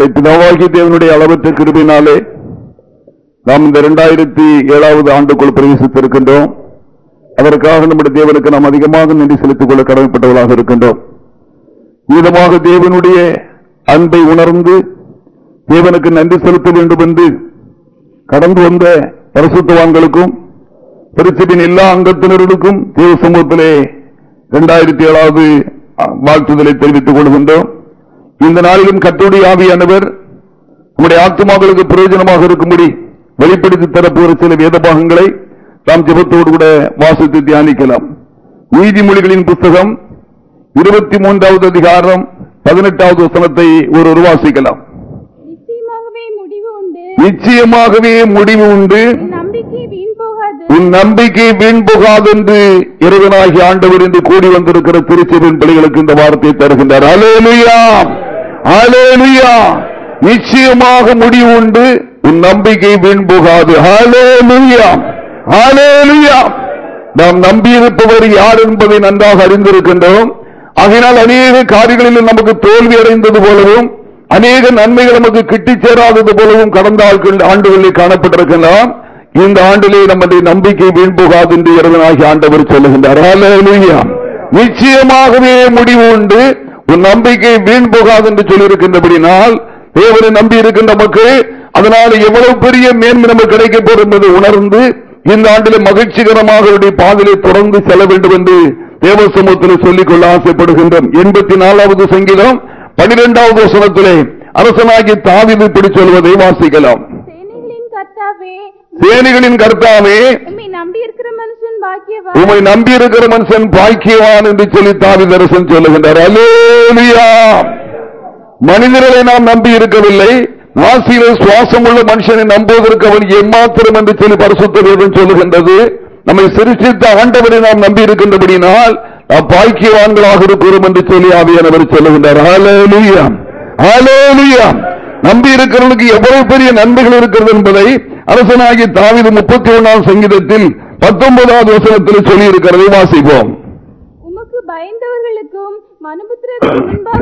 நம்முடைய பிதாவாகிய தேவனுடைய அளவற்ற கிருபினாலே நாம் இந்த இரண்டாயிரத்தி ஏழாவது ஆண்டுக்குள் பிரவேசித்திருக்கின்றோம். அதற்காக நம்முடைய தேவனுக்கு நாம் அதிகமாக நன்றி செலுத்திக் கொள்ள கடமைப்பட்டவர்களாக இருக்கின்றோம். மீதமாக தேவனுடைய அன்பை உணர்ந்து தேவனுக்கு நன்றி செலுத்த வேண்டும் என்று கடந்து வந்த பரிசுத்தவான்களுக்கும் திருச்சபின் எல்லா அங்கத்தினர்களுக்கும் தேவ சமூகத்திலே இரண்டாயிரத்தி ஏழாவது வாழ்த்துதலை தெரிவித்துக் கொள்கின்றோம். இந்த நாளிலும் கத்தோடி ஆவியானவர் நம்முடைய ஆத்மாக்களுக்கு பிரயோஜனமாக இருக்கும்படி வெளிப்படுத்தி தரப்போகிற சில வேத பாகங்களை நாம் ஜபத்தோடு கூட வாசித்து தியானிக்கலாம். நீதிமொழிகளின் புத்தகம் இருபத்தி மூன்றாவது அதிகாரம் பதினெட்டாவது வசனத்தை ஒரு வாசிக்கலாம். நிச்சயமாகவே முடிவு உண்டு. உன் நம்பிக்கை வீண் போகாது. போகாதென்று இறைவனாகி ஆண்டவர் என்று கூடி வந்திருக்கிற திருச்செவின் பிள்ளைகளுக்கு இந்த வார்த்தையை தருகின்றார். அலேலுயா அலேலுயா நிச்சயமாக முடிவு உண்டு. உன் நம்பிக்கை வீண் போகாது அலேலுயா அலேலுயா நாம் நம்பியிருப்பவர் யார் என்பதை நன்றாக அறிந்திருக்கின்றோம். ஆகையினால் அநேக காரியங்களில் நமக்கு தோல்வி அடைந்தது போலவும் அநேக நன்மைகள் நமக்கு கிட்டி சேராதது போலவும் கடந்த ஆண்டுகளில் காணப்பட்டிருக்கலாம் இந்த ஆண்டிலே நம்முடைய நம்பிக்கை வீண் போகாது என்று இறைவனாகி ஆண்டவர் சொல்லுகின்றார். நிச்சயமாகவே முடிவு உண்டு. உன் நம்பிக்கை வீண் போகாது என்று சொல்லியிருக்கின்றபடினால் தேவனை நம்பி இருக்கின்ற மக்கள் அதனால் எவ்வளவு பெரிய மேன்மை நமக்கு கிடைக்க போறது என்பதை உணர்ந்து இந்த ஆண்டில் மகிழ்ச்சிகரமாக அவருடைய பாதையை தொடர்ந்து செல்ல வேண்டும் என்று தேவ சமூகத்தில் சொல்லிக் கொள்ள ஆசைப்படுகின்றோம். எண்பத்தி நாலாவது சங்கீதம் பனிரெண்டாவது வசனத்திலே அரசனாகி தாவிது பிடிச்சொல்வதை சொல்வதை வாசிக்கலாம். சேனைகளின் கர்த்தாவே உம்மை நம்பி இருக்கிற மனுஷன் பாக்கியவா உமை நம்பி இருக்கிற மனுஷன் பாக்கியவான் என்று சொல்லி தாவிதரசன் சொல்லுகின்றார். அலேலியா மனிதர்களை நாம் நம்பி இருக்கவில்லை. நாசியிலே சுவாசம் உள்ள மனுஷனை நம்புவதற்கு அவன் எம்மாத்திரம் என்று சொல்லி பரிசுத்த வேதம் சொல்லுகின்றது. நம்மை சிருஷ்டித்த ஆண்டவரை நாம் நம்பி இருக்கின்றபடினால் நாம் பாக்கியவான்களாக இருக்கிறோம் என்று சொல்லி ஆவியானவர் சொல்லுகின்றார். ஹalleluya ஹalleluya நம்பி இருக்கிறவர்களுக்கு எவ்வளவு பெரிய நன்மைகள் இருக்கிறது என்பதை அரசனாகி தாவீது முப்பத்தி ஒன்றாம் சங்கீதத்தில் பத்தொன்பதாவது வசனத்தில் சொல்லி இருக்கிறதை வாசிப்போம். உமக்கு பயந்தவர்களுக்கும்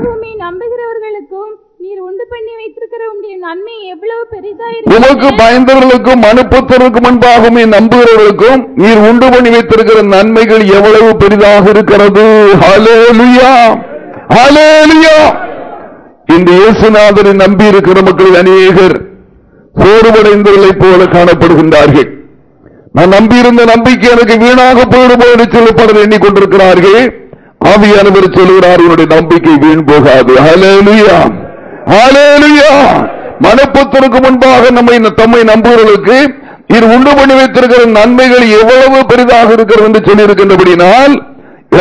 உம்மை நம்புகிறவர்களுக்கும் நீர் உண்டு பண்ணி வைத்திருக்கிற உம்முடைய நன்மை எவ்வளவு பெரிதாயிருக்கு உமக்கு பயந்தவர்களுக்கும் மனுப்புத்தருக்கு முன்பாகவே நம்புகிறவர்களுக்கும் நீர் உண்டு பண்ணி வைத்திருக்கிற நன்மைகள் எவ்வளவு பெரிதாக இருக்கிறது? ஹalleluya ஹalleluya இந்த இயேசுநாதனை நம்பி இருக்கிற மக்கள் அநேகர் சோர்வடைந்தவர்களைப் போல காணப்படுகின்றார்கள். நான் நம்பியிருந்த நம்பிக்கை எனக்கு வீணாக போயிடுமோ என்று சொல்லப்பட எண்ணிக்கொண்டிருக்கிறார்கள். ஆவியானவர் சொல்கிறார் உன்னுடைய நம்பிக்கை வீண் போகாது. ஹalleluya மனப்புத்தருக்கு முன்பாக நம்மை தம்மை நம்புவர்களுக்கு இது உண்டு பண்ணி வைத்திருக்கிற நன்மைகள் எவ்வளவு பெரிதாக இருக்கிறது என்று சொல்லியிருக்கின்றபடினால்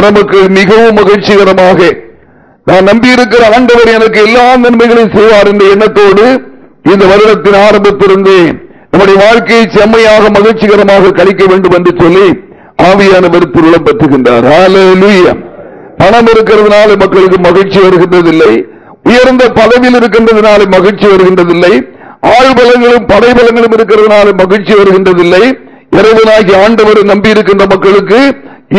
நமக்கு மிகவும் மகிழ்ச்சிகரமாக நான் நம்பியிருக்கிற ஆண்டவர் எனக்கு எல்லா நன்மைகளையும் செய்வார் என்ற எண்ணத்தோடு இந்த வருடத்தின் ஆரம்பத்திலிருந்தே நம்முடைய வாழ்க்கையை செம்மையாக மகிழ்ச்சிகரமாக கழிக்க வேண்டும் என்று சொல்லி ஆவியானவர் திருளம் பெற்றுகின்றார் பணம் இருக்கிறதுனால மக்களுக்கு மகிழ்ச்சி வருகின்றதில்லை. உயர்ந்த பதவியில் இருக்கின்றதுனால மகிழ்ச்சி வருகின்றதில்லை. ஆழ்பலங்களும் படைபலங்களும் இருக்கிறதுனால மகிழ்ச்சி வருகின்றதில்லை. இறைவனாகி ஆண்டவரை நம்பி இருக்கின்ற மக்களுக்கு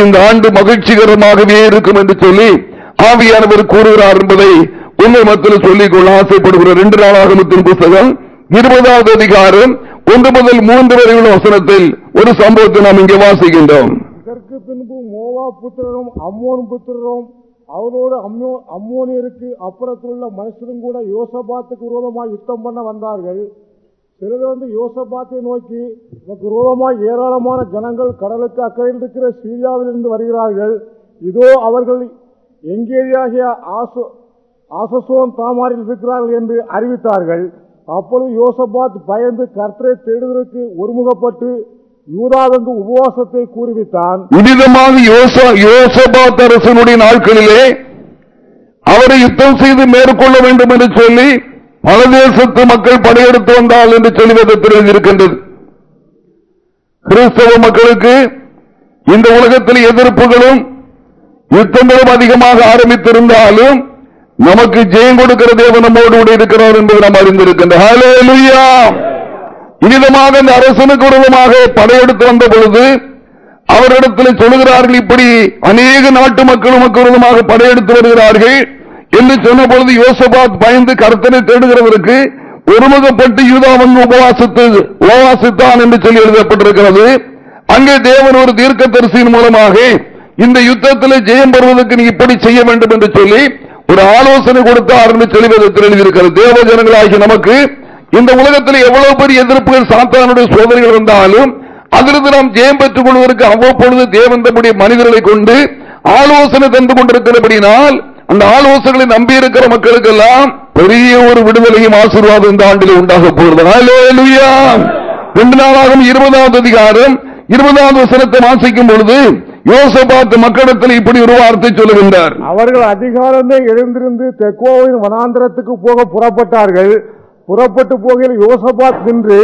இந்த ஆண்டு மகிழ்ச்சிகரமாகவே இருக்கும் என்று சொல்லி ஆவியானவர் கூறுகிறார் என்பதை உண்மை மக்கள் சொல்லிக் கொள்ள ஆசைப்படுகிற ரெண்டு நாளாகமத்தின் புத்தகம் இருபதாவது அதிகாரம் ஒன்று முதல் மூன்று வரை உள்ள வசனத்தில் ஒரு சம்பவத்தை நாம் இங்கே வாசிக்கின்றோம். இதற்கு பின்பு மோவா புத்திரரும் அம்மோன் புத்திரரும் அவரோடு அம்மோனியருக்கு அம்மோனியருக்கு அப்புறத்திலுள்ள மனுஷரும் கூட யோசபாத்துக்கு விரோதமாக யுத்தம் பண்ண வந்தார்கள். சிலர் வந்து யோசபாத்தை நோக்கி நமக்கு விரோதமாக ஏராளமான ஜனங்கள் கடலுக்கு அக்கறையில் இருக்கிற சீரியாவிலிருந்து வருகிறார்கள். இதோ அவர்கள் எங்கேயாகிய ஆசோ ஆசசோன் தாமாரில் இருக்கிறார்கள் என்று அறிவித்தார்கள். அப்பொழுது யோசபாத் பயந்து கர்த்தரை தேடுவதற்கு ஒருமுகப்பட்டு யூதாவென்று உபவாசத்தை கூறுவித்தான் இவ்விதமாக யோசபாத் அரசனுடைய நாட்களிலே அவரை யுத்தம் செய்து மேற்கொள்ள வேண்டும் என்று சொல்லி பல தேசத்து மக்கள் படையெடுத்து வந்தால் என்று சொல்லுவது வேதத்தில் கிறிஸ்தவ மக்களுக்கு இந்த உலகத்தில் எதிர்ப்புகளும் யுத்தங்களும் அதிகமாக ஆரம்பித்திருந்தாலும் நமக்கு ஜெயம் கொடுக்கிற தேவன் நம்மோடு கூட இருக்கிறார் என்பது நாம் அறிந்திருக்கின்றோம். இனிதமாக இந்த அரசனுக்கு விரோதமாக படையெடுத்து வந்த பொழுது அவரிடத்தில் சொல்லுகிறார்கள் இப்படி அநேக நாட்டு மக்கள் உமக்கு விரோதமாக படையெடுத்து வருகிறார்கள் என்று சொன்ன பொழுது யோசபாத் பயந்து கருத்தனை தேடுகிறவருக்கு ஒருமுகப்பட்டு யூதா வந்து உபவாசித்து உபவாசித்தான் என்று சொல்லி எழுதப்பட்டிருக்கிறது. அங்கே தேவன் ஒரு தீர்க்க தரிசியின் மூலமாக இந்த யுத்தத்தில் ஜெயம் பெறுவதற்கு நீ இப்படி செய்ய வேண்டும் என்று சொல்லி ஒரு ஆலோசனை கொடுத்தார் என்று சொல்லி எழுதியிருக்கிறது. தேவ ஜனங்களாகி நமக்கு இந்த உலகத்தில் எவ்வளவு பெரிய எதிர்ப்புகள் சாத்தானுடைய சோதனைகள் வந்தாலும் அதிலிருந்து நாம் ஜெயம் பெற்றுக் கொள்வதற்கு அவ்வப்பொழுது தேவன் தம்முடைய மனிதர்களை கொண்டு ஆலோசனை தந்து கொண்டிருக்கிறபடினால் அந்த ஆலோசனைகளை நம்பி இருக்கிற மக்களுக்கெல்லாம் பெரிய ஒரு விடுதலையும் ஆசீர்வாதம் இந்த ஆண்டில் உண்டாக போகிறது. ரெண்டு நாளாகும் இருபதாவது அதிகாரம் இருபதாவது வசனத்தை வாசிக்கும் பொழுது யோசபாத் மக்களிடத்தில் இப்படி ஒரு வார்த்தை சொல்லுகின்றார். அவர்கள் அதிகாரமே எழுந்திருந்து தெக்கோவின் வனாந்திரத்துக்கு போக புறப்பட்டார்கள். புறப்பட்டு போகையில் யோசபாத் நின்று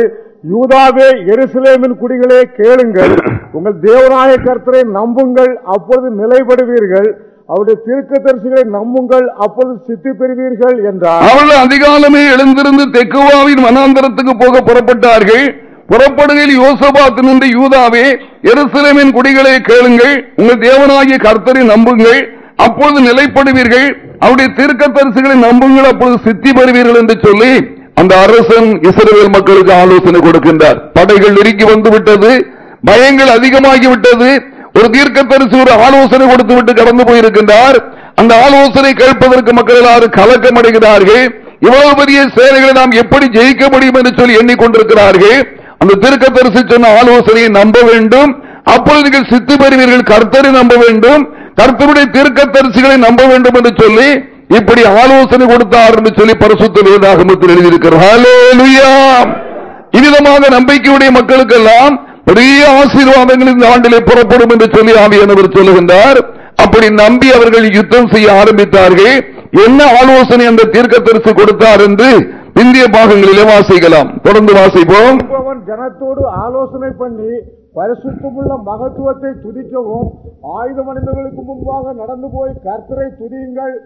யூதாவே எருசலேமின் குடிகளே கேளுங்கள். உங்கள் தேவநாய கர்த்தரை நம்புங்கள் அப்பொழுது நிலைப்படுவீர்கள். அவருடைய தீர்க்கதரிசிகளை நம்புங்கள் அப்பொழுது சித்தி பெறுவீர்கள் என்றார். அவர்கள் அதிகாலமே எழுந்திருந்து தெக்குவாவின் வனாந்தரத்துக்கு போக புறப்பட்டார்கள். புறப்படுகையில் யோசபாத்து நின்று யூதாவே எருசலேமின் குடிகளை கேளுங்கள் உங்கள் தேவனாகிய கர்த்தரை நம்புங்கள் அப்பொழுது நிலைப்படுவீர்கள் அவருடைய தீர்க்கதரிசிகளை நம்புங்கள் அப்பொழுது சித்தி பெறுவீர்கள் என்று சொல்லி அந்த அரசன் இஸ்ரேல் மக்களுக்கு ஆலோசனை கொடுக்கின்றார். படைகள் நெருங்கி வந்து விட்டது பயங்கள் அதிகமாகி விட்டது ஒரு தீர்க்கதரிசி ஒரு ஆலோசனை கொடுத்து விட்டு கடந்து போயிருக்கின்றார். அந்த ஆலோசனை கேட்பதற்கு மக்கள் எல்லாரும் கலக்கம் அடைகிறார்கள் இவ்வளவு பெரிய சேவைகளை நாம் எப்படி ஜெயிக்க முடியும் என்று சொல்லி எண்ணிக்கொண்டிருக்கிறார்கள். அந்த தீர்க்கதரிசி சொன்ன ஆலோசனையை நம்ப வேண்டும். அப்பொழுது நீங்கள் சித்து பெறுவீர்கள் கர்த்தரை நம்ப வேண்டும். கர்த்தருடைய தீர்க்கதரிசிகளை நம்ப வேண்டும் என்று சொல்லி இப்படி ஆலோசனை கொடுத்தார் என்று சொல்லி பரிசுத்த வேதாகமத்தில் எழுதியிருக்கிறார். இவ்விதமாக நம்பிக்கையுடைய மக்களுக்கெல்லாம் பெரிய ஆசீர்வாதங்கள் இந்த ஆண்டிலே புறப்படும் என்று சொல்லி ஆவியானவர் சொல்லுகின்றார். அப்படி நம்பி அவர்கள் யுத்தம் செய்ய ஆரம்பித்தார்கள். என்ன ஆலோசனை அந்த தீர்க்கதரிசி கொடுத்தார் என்று இந்திய பாகங்களிலே வாசிக்கலாம். தொடர்ந்து வாசிப்போம். அவன் ஜனத்தோடு ஆலோசனை பண்ணி பரிசுத்தமுள்ள மகத்துவத்தை துதிக்கவும் ஆயுதம் அணிந்தவர்களுக்கு முன்பாக நடந்து போய் கர்த்தரை துதியுங்கள்.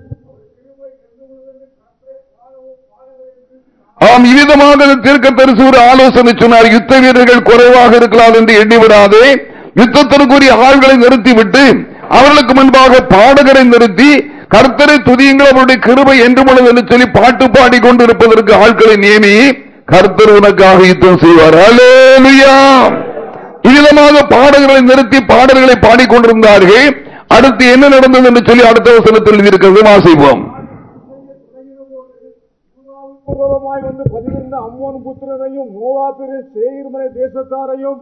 ஆம் இவ்விதமாக தீர்க்கதரிசி ஒரு ஆலோசனை சொன்னார். யுத்த வீரர்கள் குறைவாக இருக்கலாம் என்று எண்ணிவிடாதே. யுத்தத்திற்குரிய ஆள்களை நிறுத்திவிட்டு அவர்களுக்கு முன்பாக பாடகரை நிறுத்தி கர்த்தரை துதியுங்கள் அவருடைய கிருபை என்று முழுது என்று சொல்லி பாட்டு பாடி கொண்டு இருப்பதற்கு ஆட்களை நியமி கர்த்தர் உனக்காக யுத்தம் செய்வார். இதமாக பாடல்களை நிறுத்தி பாடல்களை பாடிக்கொண்டிருந்தார்கள். அடுத்து என்ன நடந்தது என்று சொல்லி அடுத்த வசனத்தில் இருக்கிறது வாசிப்போம். பூர்வமாய் அம்மோன் புத்திரரையும் மோவாபிரின் சேயிர்மலை தேசத்தாரையும்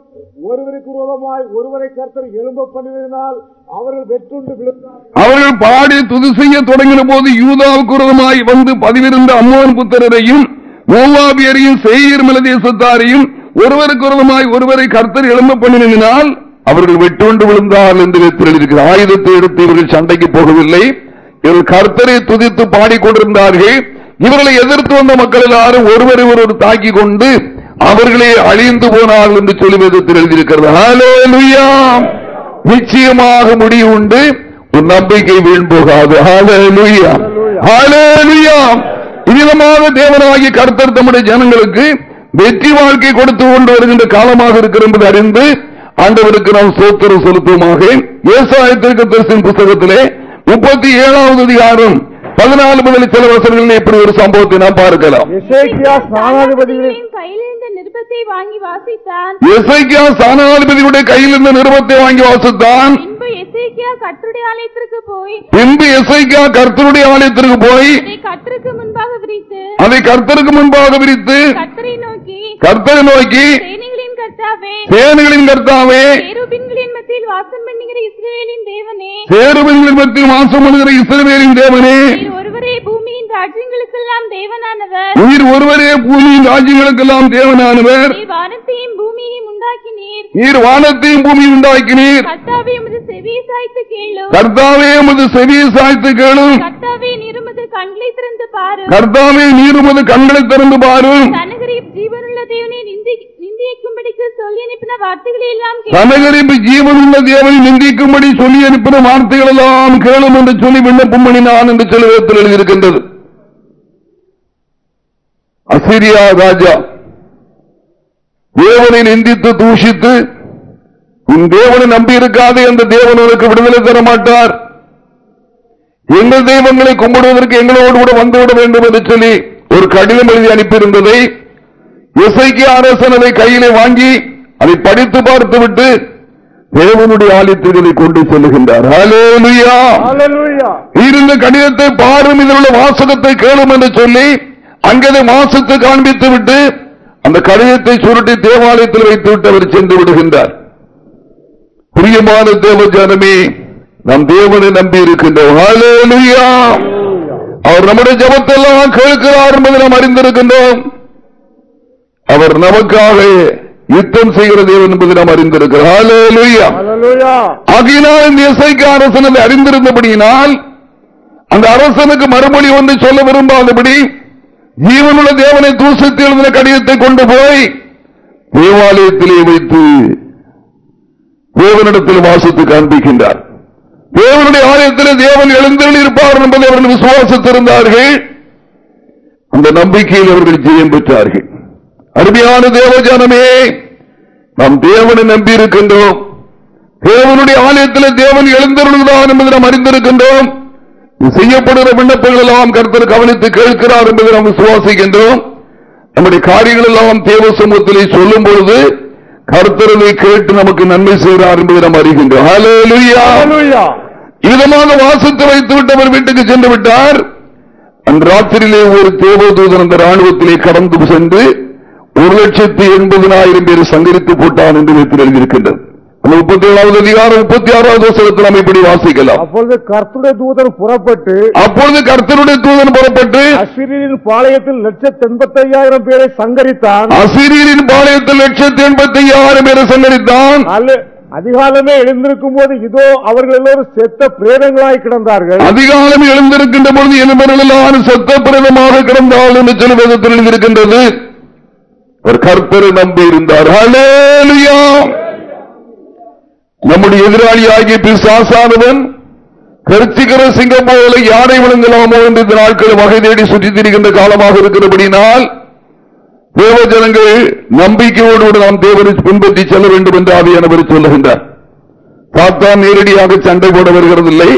ஒருவருக்கு விரோதமாய் ஒருவரை கர்த்தர் எழும்ப பண்ணினால் அவர்கள் வெற்றுண்டு விழுந்தார்கள். அவர்கள் பாடி துது செய்ய தொடங்கின போது யூதாவுக்கு விரோதமாய் வந்து பதிவிருந்த அம்மோன் புத்திரரையும் மோவாபியரையும் சேயர் தேசத்தாரையும் ஒருவருக்கு விரோதமாய் ஒருவரை கர்த்தர் எழும்ப பண்ணினால் அவர்கள் வெட்டுண்டு விழுந்தார்கள் என்று வைத்திருக்கிறார் ஆயுதத்தை எடுத்து இவர்கள் சண்டைக்கு போகவில்லை. இவர்கள் கர்த்தரை துதித்து பாடிக்கொண்டிருந்தார்கள். இவர்களை எதிர்த்து வந்த மக்கள் எல்லாரும் ஒருவரை ஒருவர் தாக்கி கொண்டு அவர்களே அழிந்து போனார்கள் என்று சொல்லி வேதத்தில் எழுதியிருக்கிறது. ஹalleluya நிச்சயமாக முடிவு உண்டு. உன் நம்பிக்கை வீண் போகாது. ஹalleluya ஹalleluya இவ்விதமாக தேவனாகிய தம்முடைய ஜனங்களுக்கு வெற்றி வாழ்க்கை கொடுத்து கொண்டு வருகின்ற காலமாக இருக்கிற என்பதை அறிந்து ஆண்டவருக்கு நாம் சோத்திரம் செலுத்துவோமாக. விவசாயத்திற்கு தரிசன புத்தகத்திலே முப்பத்தி ஏழாவது அதிகாரம் பதினாலு முதல் சில வசனங்களில் இப்படி ஒரு சம்பவத்தை நாம் பார்க்கலாம். ஸ்தானாதிபதிகளின் கையில் இருந்த நிருபத்தை வாங்கி வாசித்தான். எசைக்கியா சானாதிபதியுடைய கையில் இருந்த நிருபத்தை வாங்கி வாசித்தான். பின்பு எசேக்கியா கர்த்தருடைய ஆலயத்திற்கு போய் பின்பு எசைக்கியா கர்த்தருடைய ஆலயத்திற்கு போய் அதை கர்த்தருக்கு முன்பாக விரித்து அதை கர்த்தருக்கு முன்பாக விரித்து கர்த்தரை நோக்கி கர்த்தரை நோக்கி சேனைகளின் கர்த்தாவே. சேனைகளின் கர்த்தாவே. கேருபீன்களின் மத்தியில் வாசம் பண்ணுகிற இஸ்ரவேலின் தேவனே. சேருவின் மத்தியில் மாசம் பண்ணுகிற இஸ்ரவேலின் தேவனே. நீர் ஒருவரே பூமியின் ராஜ்யங்களுக்கெல்லாம் தேவனானவர். நீர் ஒருவரே பூமியின் ராஜ்யங்களுக்கெல்லாம் தேவனானவர். நீர் வானத்தையும் பூமியையும் உண்டாக்கினீர். நீர் வானத்தையும் பூமியும் உண்டாக்கினீர். கர்த்தாவே உமது செவியை சாய்த்து கேளு கர்த்தாவே உமது செவியை சாய்த்து கேளும். கர்த்தாவே நீர் உமது கண்களை திறந்து பாரு கர்த்தாவே நீர் உமது கண்களை திறந்து பாரும். ஜீவனுள்ள தேவனை நிந்தி நிந்திக்கும்படிக்கு தனகரிப்பு ஜீவனுள்ள தேவனை நிந்திக்கும்படி சொல்லி அனுப்பின வார்த்தைகள் எல்லாம் கேளும் என்று சொல்லி விண்ணப்பம் பண்ணினான் என்று செலவத்தில் எழுதியிருக்கின்றது. அசிரியா ராஜா தேவனை நிந்தித்து தூஷித்து உன் தேவனை நம்பி இருக்காதே அந்த தேவன் உனக்கு விடுதலை தர மாட்டார். எங்கள் தெய்வங்களை கும்பிடுவதற்கு எங்களோடு கூட வந்துவிட வேண்டும் என்று சொல்லி ஒரு கடிதம் எழுதி அனுப்பியிருந்ததை இசைக்கு அரசன் அதை கையிலே வாங்கி அதை படித்து பார்த்துவிட்டு தேவனுடைய ஆலயத்திற்கு கொண்டு செல்லுகின்றார். இருந்த கடிதத்தை பாரும் இதில் உள்ள வாசகத்தை கேளும் என்று சொல்லி அங்கே வாசத்தை காண்பித்து விட்டு அந்த கடிதத்தை சுருட்டி தேவாலயத்தில் வைத்துவிட்டு அவர் சென்று விடுகின்றார். பிரியமான தேவ ஜனமே நம் தேவனை நம்பி இருக்கின்றோம். அவர் நம்முடைய ஜபத்தெல்லாம் கேட்கிறார் என்பதை நாம் அறிந்திருக்கின்றோம். அவர் நமக்காக யுத்தம் செய்கிற தேவன் என்பதை நாம் அறிந்திருக்கிறோம். ஆகையினால் இந்த இசைக்கு அரசன் அறிந்திருந்தபடியினால் அந்த அரசனுக்கு மறுமொழி ஒன்று சொல்ல விரும்பாதபடி ஜீவனுள்ள தேவனை தூசித்து எழுதின கடிதத்தை கொண்டு போய் தேவாலயத்திலே வைத்து தேவனிடத்தில் வாசித்து காண்பிக்கின்றார். தேவனுடைய ஆலயத்திலே தேவன் எழுந்தருள் இருப்பார் என்பதை அவர்கள் விசுவாசித்திருந்தார்கள். அந்த நம்பிக்கையில் அவர்கள் ஜெயம் பெற்றார்கள். அருமையான தேவஜானமே நாம் தேவனை நம்பி இருக்கின்றோம் தேவனுடைய ஆலயத்தில் தேவன் எழுந்தருள்தான் என்பதை நாம் அறிந்திருக்கின்றோம். செய்யப்படுகிற விண்ணப்பங்கள் எல்லாம் கருத்தர் கவனித்து கேட்கிறார் என்பதை நாம் விசுவாசிக்கின்றோம். நம்முடைய காரியங்கள் எல்லாம் தேவ சமூகத்திலே சொல்லும் பொழுது கருத்தரவை கேட்டு நமக்கு நன்மை செய்கிறார் என்பதை நாம் அறிகின்றோம். விதமாக வாசித்து வைத்து விட்டு அவர் வீட்டுக்கு சென்று விட்டார். அந்த ராத்திரியிலே ஒரு தேவதூதன் அந்த ராணுவத்திலே கடந்து சென்று ஒரு லட்சத்தி எண்பதினாயிரம் பேர் சங்கரித்து போட்டான் என்று எழுதியிருக்கின்றது. முப்பத்தி ஏழாவது அதிகாரம் முப்பத்தி ஆறாவது வசனத்தில் நாம் இப்படி வாசிக்கலாம். அப்பொழுது கர்த்தருடைய தூதன் புறப்பட்டு அப்பொழுது கர்த்தருடைய தூதன் புறப்பட்டு அசிரியரின் பாளையத்தில் லட்சத்தி எண்பத்தி ஐயாயிரம் பேரை சங்கரித்தான். அசிரியரின் பாளையத்தில் லட்சத்தி எண்பத்தி ஐயாயிரம் பேரை சங்கரித்தான். அதிகாலமே எழுந்திருக்கும் போது இதோ அவர்கள் எல்லோரும் செத்த பிரேதங்களாய் கிடந்தார்கள். அதிகாலம் எழுந்திருக்கின்ற பொழுது என்பவர்கள் எல்லாரும் சத்த பிரதமாக கிடந்தால் என்று சொல்லி வேதத்தில் எழுதியிருக்கின்றது. ஒரு கர்த்தரை நம்பி இருந்தார். ஹalleluya. நம்முடைய எதிராளியாகிய பிசாசானவன் கருத்திக்கிற சிங்கம் போல யாரை விழுங்கலாமோ என்று இந்த நாட்கள் வகை தேடி சுற்றி திரிகின்ற காலமாக இருக்கிறபடினால் தேவ ஜனங்கள் நம்பிக்கையோடு கூட நாம் தேவனை பின்பற்றி செல்ல வேண்டும் என்று ஆவியானவர் சொல்லுகின்றார். சாத்தான் நேரடியாக சண்டை போட வருகிறதில்லை.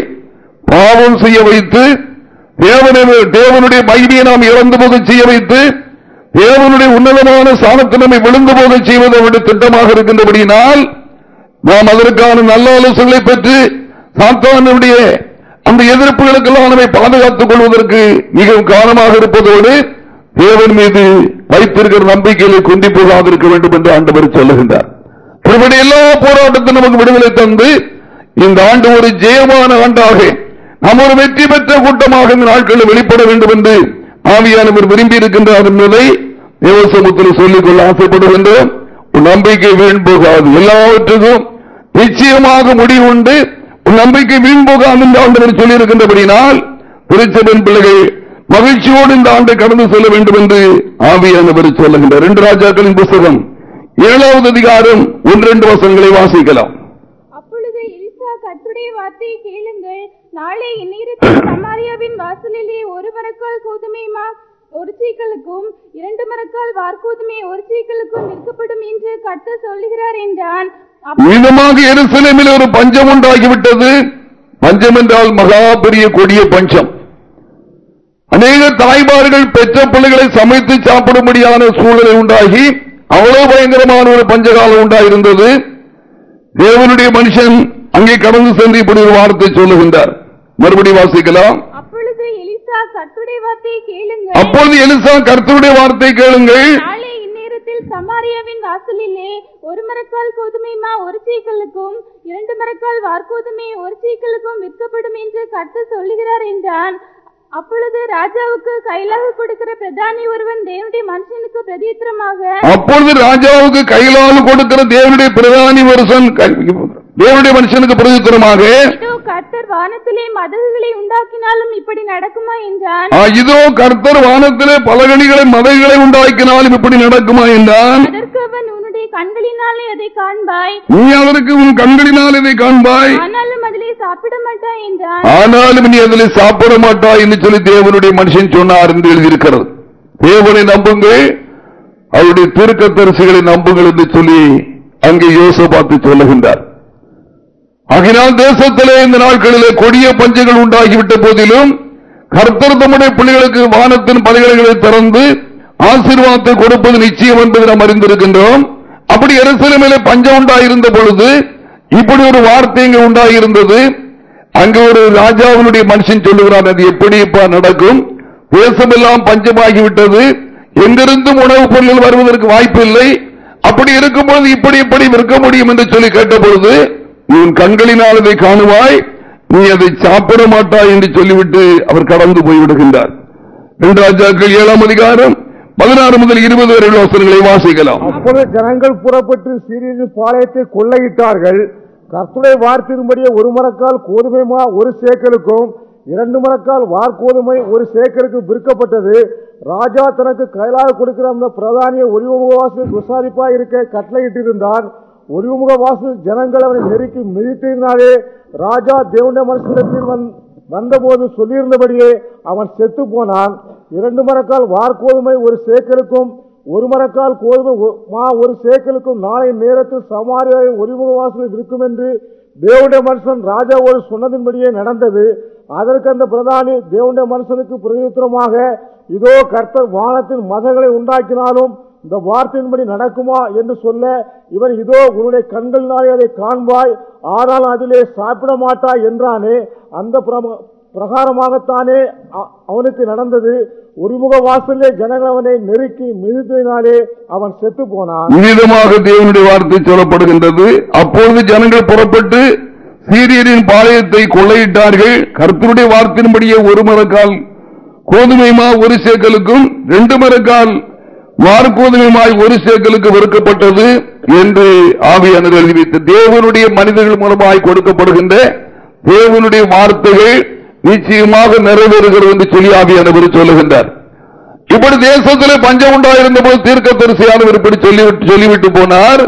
பாவம் செய்ய வைத்து தேவனுடைய மகிமையை நாம் இறந்து போக செய்ய வைத்து தேவனுடைய உன்னதமான சாணத்தை நம்மை விழுந்து போக செய்வது அவருடைய திட்டமாக இருக்கின்றபடியினால் நாம் அதற்கான நல்ல ஆலோசனைகளை பெற்று சாத்தானுடைய அந்த எதிர்ப்புகளுக்கெல்லாம் நம்மை பாதுகாத்துக் கொள்வதற்கு மிகவும் காரணமாக இருப்பதோடு தேவன் மீது வைத்திருக்கிற நம்பிக்கைகளை கொண்டு போகாது இருக்க வேண்டும் என்று ஆண்டவர் சொல்லுகின்றார். இப்படி எல்லா போராட்டத்தையும் நமக்கு விடுதலை தந்து இந்த ஆண்டு ஒரு ஜெயமான ஆண்டாக நாம் ஒரு வெற்றி பெற்ற கூட்டமாக இந்த நாட்களில் வெளிப்பட வேண்டும் என்று ஆவியானவர் விரும்பி இருக்கின்றார் என்பதை தேவசமத்தில் சொல்லிக் கொள்ள ஆசைப்படுகின்றோம். உன் நம்பிக்கை வீண் போகாது. எல்லாவற்றுக்கும் நிச்சயமாக முடிவுண்டு உன் நம்பிக்கை வீண் போகாது என்று ஆண்டவர் சொல்லியிருக்கின்றபடினால் திருச்சபன் பிள்ளைகள் மகிழ்ச்சியோடு இந்த ஆண்டை கடந்து செல்ல வேண்டும் என்று ஆவியானவர் சொல்லுகின்றார். ரெண்டு ராஜாக்களின் புஸ்தகம் ஏழாவது அதிகாரம் ஒன்றிரண்டு வசங்களை வாசிக்கலாம். வார்த்தையை கேளுங்கள். நாளை இந்நேரத்தில் சமாரியாவின் வாசலிலே ஒரு சீக்கலுக்கும் இரண்டு மரக்கால் வார்கோதுமை ஒரு சீக்கலுக்கும் விற்கப்படும் என்று கர்த்தர் சொல்லுகிறார் என்றான். மீதமாக எருசலேமில் ஒரு பஞ்சம் உண்டாகிவிட்டது. பஞ்சம் என்றால் மகா பெரிய கொடிய பஞ்சம். அநேக தாய்மார்கள் பெற்ற பிள்ளைகளை சமைத்து சாப்பிடும்படியான சூழ்நிலை உண்டாகி அவ்வளவு பயங்கரமான ஒரு பஞ்சகாலம் உண்டாயிருந்தது. தேவனுடைய மனுஷன் அங்கே கடந்து சென்று இப்படி ஒரு வார்த்தை சொல்லுகின்றார். மறுபடி வாசிக்கலாம். அப்பொழுது கர்த்தருடைய வார்த்தையை கேளுங்கள். அப்பொழுது எலிசா கர்த்தருடைய வார்த்தை கேளுங்கள். நாளை இந்நேரத்தில் சமாரியாவின் வாசலிலே ஒரு மரக்கால் கோதுமை மா ஒரு சீக்கலுக்கும் இரண்டு மரக்கால் வார்கோதுமை ஒரு சீக்கலுக்கும் விற்கப்படும் என்று கர்த்தர் சொல்லுகிறார் என்றான். அப்பொழுது ராஜாவுக்கு கைலாக கொடுக்கிற பிரதானி ஒருவன் தேவனுடைய மனுஷனுக்கு பிரதித்திரமாக அப்பொழுது ராஜாவுக்கு கையிலால் கொடுக்கிற தேவனுடைய பிரதானி வருஷன் தேவனுடைய மனுஷனுக்கு பிரதித்திரமாக கர்த்தர் வானத்திலே மதகுகளை உண்டாக்கினாலும் இப்படி நடக்குமா என்றான். இதோ கர்த்தர் வானத்திலே பலகணிகளை மதைகளை உண்டாக்கினாலும் இப்படி நடக்குமா என்றான். அதற்கு அவன் உன்னுடைய கண்களினாலே அதை காண்பாய். நீ அதற்கு உன் கண்களினால் இதை காண்பாய். ஆனாலும் அதிலே சாப்பிட மாட்டாய் என்றான். ஆனாலும் நீ அதில் சாப்பிட மாட்டாய் என்று சொல்லி தேவனுடைய மனுஷன் சொன்னார் என்று எழுதியிருக்கிறது. தேவனை நம்புங்கள் அவருடைய தீர்க்க தரிசிகளை நம்புங்கள் என்று சொல்லி அங்கே யோசபாத்து சொல்லுகின்றார். ஆகினால் தேசத்திலே இந்த நாட்களிலே கொடிய பஞ்சங்கள் உண்டாகிவிட்ட போதிலும் கர்த்தர் தம்முடைய பிள்ளைகளுக்கு வானத்தின் பல்கலைகளை திறந்து ஆசீர்வாதத்தை கொடுப்பது நிச்சயம் என்பதை நாம் அறிந்திருக்கின்றோம். அப்படி எருசலேமிலே பஞ்சம் உண்டாயிருந்த பொழுது இப்படி ஒரு வார்த்தை இங்கு உண்டாயிருந்தது. அங்கு ஒரு ராஜாவினுடைய மனுஷன் சொல்லுகிறான் அது எப்படி இப்ப நடக்கும்? தேசமெல்லாம் பஞ்சமாகிவிட்டது. எங்கிருந்தும் உணவுப் பொருள்கள் வருவதற்கு வாய்ப்பு இல்லை அப்படி இருக்கும்போது இப்படி இப்படி விற்க முடியும் என்று சொல்லி கேட்டபொழுது நீ உன் கண்களினால் அதை காணுவாய் நீ அதை சாப்பிட மாட்டாய் என்று சொல்லிவிட்டு அவர் கடந்து போய்விடுகின்றார். ரெண்டு ராஜாக்கள் ஏழாம் அதிகாரம் பதினாறு முதல் இருபது வரை உள்ள வசனங்களை வாசிக்கலாம். அப்போது ஜனங்கள் புறப்பட்டு சீரியரின் பாளையத்தை கொள்ளையிட்டார்கள். கர்த்தருடைய வார்த்தையின்படியே ஒரு மரக்கால் கோதுமை மா ஒரு சேக்கலுக்கும் இரண்டு மரக்கால் வார்கோதுமை ஒரு சேக்கலுக்கு விற்கப்பட்டது. ராஜா தனக்கு கைலாக கொடுக்கிற அந்த பிரதானிய ஒளிவுமுக விசாரிப்பாக இருக்க கட்டளையிட்டிருந்தான். ஒளிவுமுக வாசல் ஜனங்கள் அவனை நெருக்கி மிதித்ததினாலே ராஜா தேவனுடைய மனுஷத்தில் வந் வந்தபோது சொல்லியிருந்தபடியே அவன் செத்து போனான். இரண்டு மரக்கால் வார்கோதுமை ஒரு சேக்கலுக்கும் ஒரு மரக்கால் கோதுமை மா ஒரு சேக்கலுக்கும் நாளை நேரத்தில் சமாரியாவை ஒருமுக வாசலில் இருக்கும் என்று தேவனுடைய மனுஷன் ராஜாவோடு சொன்னதின்படியே நடந்தது. அதற்கு அந்த பிரதானி தேவனுடைய மனுஷனுக்கு பிரதித்திரமாக இதோ கர்த்தர் வானத்தின் மதங்களை உண்டாக்கினாலும் இந்த வார்த்தையின்படி நடக்குமா என்று சொல்ல இவன் இதோ உன்னுடைய கண்களினாலே அதை காண்பாய். ஆனால் அதிலே சாப்பிட மாட்டாய் என்றானே. அந்த பிரம- பிரகாரமாகத்தானே அ- அவனுக்கு நடந்தது. ஒருமுக வாசலே ஜனங்கள் அவனை நெருக்கி மிதித்தினாலே அவன் செத்து போனான். தேவனுடைய வார்த்தை சொல்லப்படுகின்றது. அப்பொழுது ஜனங்கள் புறப்பட்டு சீரியரின் பாளையத்தை கொள்ளையிட்டார்கள். கர்த்தருடைய வார்த்தையின்படியே ஒரு மரக்கால் கோதுமை மா ஒரு சேக்கலுக்கும் ரெண்டு மரக்கால் வார்கோதுமை ஒரு சேர்க்கலுக்கு வெறுக்கப்பட்டது என்று ஆவியானது எழுதி தேவனுடைய மனிதர்கள் மூலமாய் கொடுக்கப்படுகின்ற தேவனுடைய வார்த்தைகள் நிச்சயமாக நிறைவேறுகிறது என்று சொல்லி ஆவியானவர் சொல்லுகின்றார். இப்படி தேசத்திலே பஞ்சம் உண்டாயிருந்த போது தீர்க்க தரிசியானவர் இப்படி சொல்லிவிட்டு சொல்லிவிட்டு போனார்.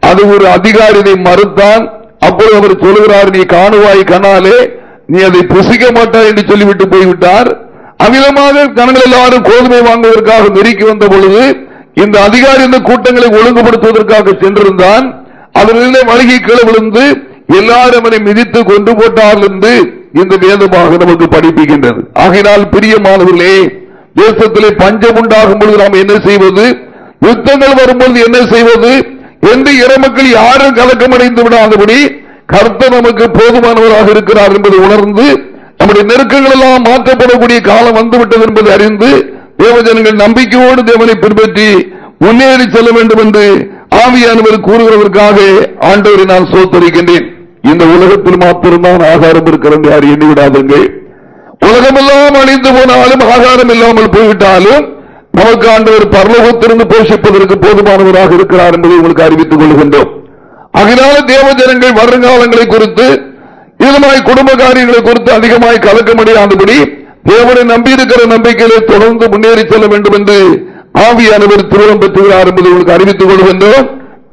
அது ஒரு அதிகாரியை மறுத்தான். அப்போது அவர் சொல்லுகிறார் நீ காணுவாய் கனாலே நீ அதை புசிக்க மாட்டாய் என்று சொல்லிவிட்டு போய்விட்டார். அகிலமாக ஜனங்கள் எல்லாரும் கோதுமை வாங்குவதற்காக நெருக்கி வந்த பொழுது இந்த அதிகாரி இந்த கூட்டங்களை ஒழுங்குபடுத்துவதற்காக சென்றிருந்தான். அவர்களிலே மளிகை கீழே விழுந்து எல்லாரும் அவனை மிதித்து கொண்டு போட்டார்கள் என்று இந்த வேதமாக நமக்கு படிப்பிக்கின்றது. ஆகையினால் பிரியமானவர்களே தேசத்திலே பஞ்சம் உண்டாகும் பொழுது நாம் என்ன செய்வது? யுத்தங்கள் வரும்பொழுது என்ன செய்வது? எந்த இறமக்கள் யாரும் கலக்கமடைந்து விடாதபடி கர்த்தர் நமக்கு போதுமானவராக இருக்கிறார் என்பதை உணர்ந்து நம்முடைய நெருக்கங்கள் எல்லாம் மாற்றப்படக்கூடிய காலம் வந்துவிட்டது என்பதை அறிந்து தேவஜனங்கள் நம்பிக்கையோடு தேவனை பின்பற்றி முன்னேறி செல்ல வேண்டும் என்று ஆவியானவர் கூறுகிறதற்காக ஆண்டவரை நான் சோத்தரிக்கின்றேன். இந்த உலகத்தில் மாத்திரம்தான் ஆகாரம் இருக்கிறது யார் எண்ணிவிடாதுங்கள் உலகமெல்லாம் அழிந்து போனாலும் ஆகாரம் இல்லாமல் போய்விட்டாலும் நமக்கு ஆண்டவர் பரலோகத்திலிருந்து போஷிப்பதற்கு போதுமானவராக இருக்கிறார் என்பதை உங்களுக்கு அறிவித்துக் கொள்கின்றோம். அதனால தேவஜனங்கள் வருங்காலங்களை குறித்து இதுமாய் குடும்ப காரியங்களை குறித்து அதிகமாய் கலக்கமடையாதபடி தேவனை நம்பியிருக்கிற நம்பிக்கையிலே தொடர்ந்து முன்னேறி செல்ல வேண்டும் என்று ஆவியானவர் திருமணம் பெற்றுகிறார் என்பதை உங்களுக்கு அறிவித்துக் கொள்கின்றோம்.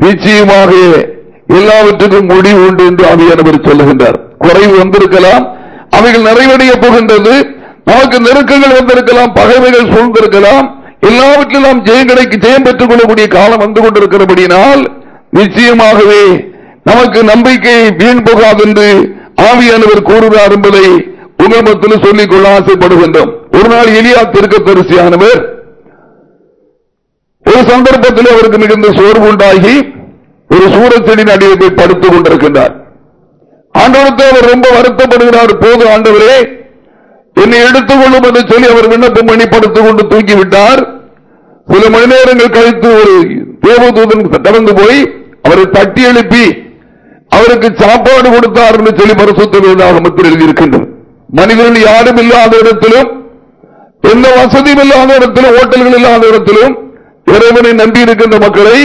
நிச்சயமாக எல்லாவற்றுக்கும் முடிவு உண்டு என்று ஆவியானவர் சொல்லுகின்றார். குறைவு வந்திருக்கலாம் அவைகள் நிறைவடைய போகின்றது நமக்கு நெருக்கங்கள் வந்திருக்கலாம் பகைமைகள் சூழ்ந்திருக்கலாம் எல்லாவற்றிலும் நாம் ஜெயங்கடைக்கு ஜெயம் பெற்றுக் கொள்ளக்கூடிய காலம் வந்து கொண்டிருக்கிறபடியினால் நிச்சயமாகவே நமக்கு நம்பிக்கை வீண் போகாது என்று ஆவியானவர் கூறுகிறார் என்பதை உங்கள் மத்தியில் சொல்லிக் கொள்ள ஆசைப்படுகின்றோம். ஒரு நாள் எலியா திருக்க தரிசியானவர் ஒரு சந்தர்ப்பத்தில் அவருக்கு மிகுந்த சோர்வு உண்டாகி ஒரு சூரச்செடியின் அடியை போய் படுத்துக் கொண்டிருக்கின்றார். ஆண்டவரத்தை அவர் ரொம்ப வருத்தப்படுகிறார். போது ஆண்டவரே என்னை எடுத்துக் கொள்ளும் என்று சொல்லி அவர் விண்ணப்பம் பண்ணி படுத்துக் கொண்டு தூக்கிவிட்டார். சில மணி நேரங்கள் கழித்து ஒரு தேவதூதன் கடந்து போய் அவரை தட்டி எழுப்பி அவருக்கு சாப்பாடு கொடுத்தார் என்று சொல்லி பரிசுத்த வேதாகமத்தில் எழுதியிருக்கின்றது. மனிதர்கள் யாரும் இல்லாத இடத்திலும் எந்த வசதியும் இல்லாத இடத்திலும் ஓட்டல்கள் இல்லாத இடத்திலும் இறைவனை நம்பி இருக்கின்ற மக்களை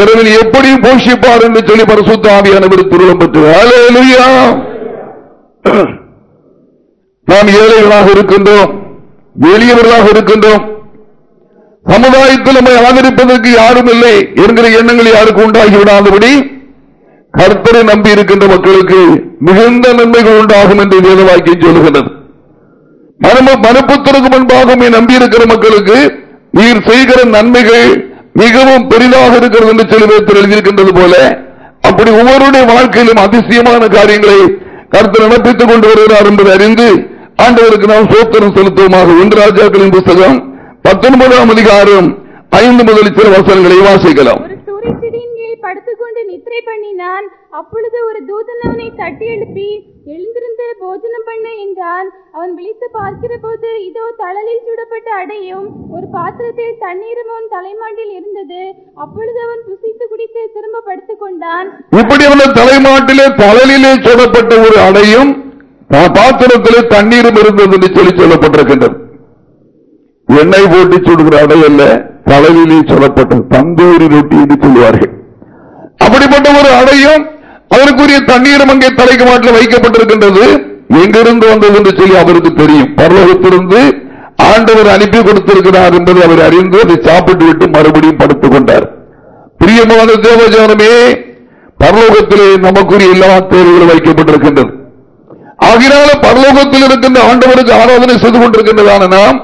இறைவன் எப்படி போஷிப்பார் என்று சொல்லி பரிசுத்த ஆவியானவர் திருளம் பெற்று நாம் ஏழைகளாக இருக்கின்றோம் எளியவர்களாக இருக்கின்றோம். சமுதாயத்தில் நம்மை ஆதரிப்பதற்கு யாரும் இல்லை என்கிற எண்ணங்கள் யாருக்கு உண்டாகி விடாதபடி கர்த்தரை நம்பி இருக்கின்ற மக்களுக்கு மிகுந்த நன்மைகள் உண்டாகும் என்று வேத வாக்கியம் சொல்லுகின்றது. மனம- மனப்புத்திற்கு முன்பாக நம்பி இருக்கிற மக்களுக்கு நீர் செய்கிற நன்மைகள் மிகவும் பெரிதாக இருக்கிறது என்று சொல்லி வேதத்தில் எழுதியிருக்கின்றது போல அப்படி ஒவ்வொருடைய வாழ்க்கையிலும் அதிசயமான காரியங்களை கருத்து நடப்பித்துக் கொண்டு வருகிறார் என்பதை அறிந்து ஆண்டவருக்கு நாம் சோத்திரம் செலுத்துவோமாக. ஒன்று ராஜாக்களின் புஸ்தகம் பத்தொன்பதாம் அதிகாரம் ஐந்து முதல் சில வசனங்களை வாசிக்கலாம். ஒரு படுத்துக்கொண்டு நித்திரை பண்ணினான். அப்பொழுது ஒரு தூதன் அவனை தட்டி எழுப்பி எழுந்திருந்து போஜனம் பண்ண என்றான். அவன் விழித்து பார்க்கிற போது இதோ தளலில் சுடப்பட்ட அடையும். ஒரு பாத்திரத்தில் தண்ணீரும் அவன் தலைமாட்டில் இருந்தது. அப்பொழுது அவன் புசித்து குடித்து திரும்ப படுத்துக் கொண்டான். இப்படி அவன் தலைமாட்டிலே தளலிலே சுடப்பட்ட ஒரு அடையும் பாத்திரத்திலே தண்ணீரும் இருந்தது என்று சொல்லி சொல்லப்பட்டிருக்கின்றது. எண்ணெய் போட்டு சுடுகிற அடை அல்ல தழலிலே சொல்லப்பட்டது தந்தூரி ரொட்டி என்று சொல்லுவார்கள். அப்படிப்பட்ட ஒரு அடையும் அதற்குரிய தண்ணீரும் அங்கே தலைக்கு மாட்டில் வைக்கப்பட்டிருக்கின்றது. எங்கிருந்து வந்தது என்று சொல்லி அவருக்கு தெரியும். பரலோகத்திலிருந்து ஆண்டவர் அனுப்பி கொடுத்திருக்கிறார் என்பதை அவர் அறிந்து அதை சாப்பிட்டு விட்டு மறுபடியும் படுத்துக் கொண்டார். பிரியமான தேவஜானமே பரலோகத்திலே நமக்குரிய எல்லா தேர்வுகளும் வைக்கப்பட்டிருக்கின்றது. ஆகினால பரலோகத்தில் இருக்கின்ற ஆண்டவருக்கு ஆராதனை செய்து கொண்டிருக்கின்றதான நாம்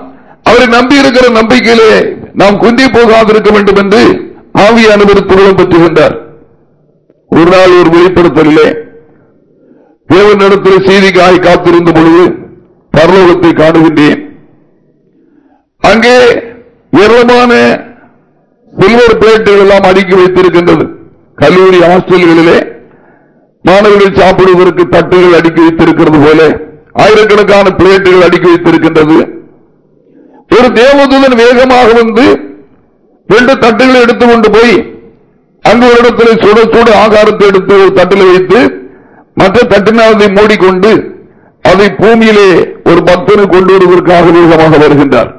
அவரை நம்பி இருக்கிற நம்பிக்கையிலே நாம் குந்தி போகாதிருக்க வேண்டும் என்று ஆவியானவர் துருவம் பெற்றுகின்றார் ஒரு நாள் ஒரு வெளிப்படுத்தலிலே தேவனிடத்தில் செய்திக்காக காத்திருந்த பொழுது பரலோகத்தை காணுகின்றேன். அங்கே ஏராளமான சில்வர் பிளேட்டுகள் எல்லாம் அடுக்கி வைத்திருக்கின்றது. கல்லூரி ஹாஸ்டல்களிலே மாணவர்கள் சாப்பிடுவதற்கு தட்டுகள் அடுக்கி வைத்திருக்கிறது போல ஆயிரக்கணக்கான பிளேட்டுகள் அடுக்கி வைத்திருக்கின்றது. ஒரு தேவதூதன் வேகமாக வந்து ரெண்டு தட்டுகளை எடுத்துக்கொண்டு போய் அங்கு ஒரு இடத்துல சுட சுட ஆகாரத்தை எடுத்து ஒரு தட்டில் வைத்து மற்ற தட்டினால் அதை மூடிக்கொண்டு அதை பூமியிலே ஒரு பக்தனை கொண்டு வருவதற்காக வேகமாக வருகின்றார்.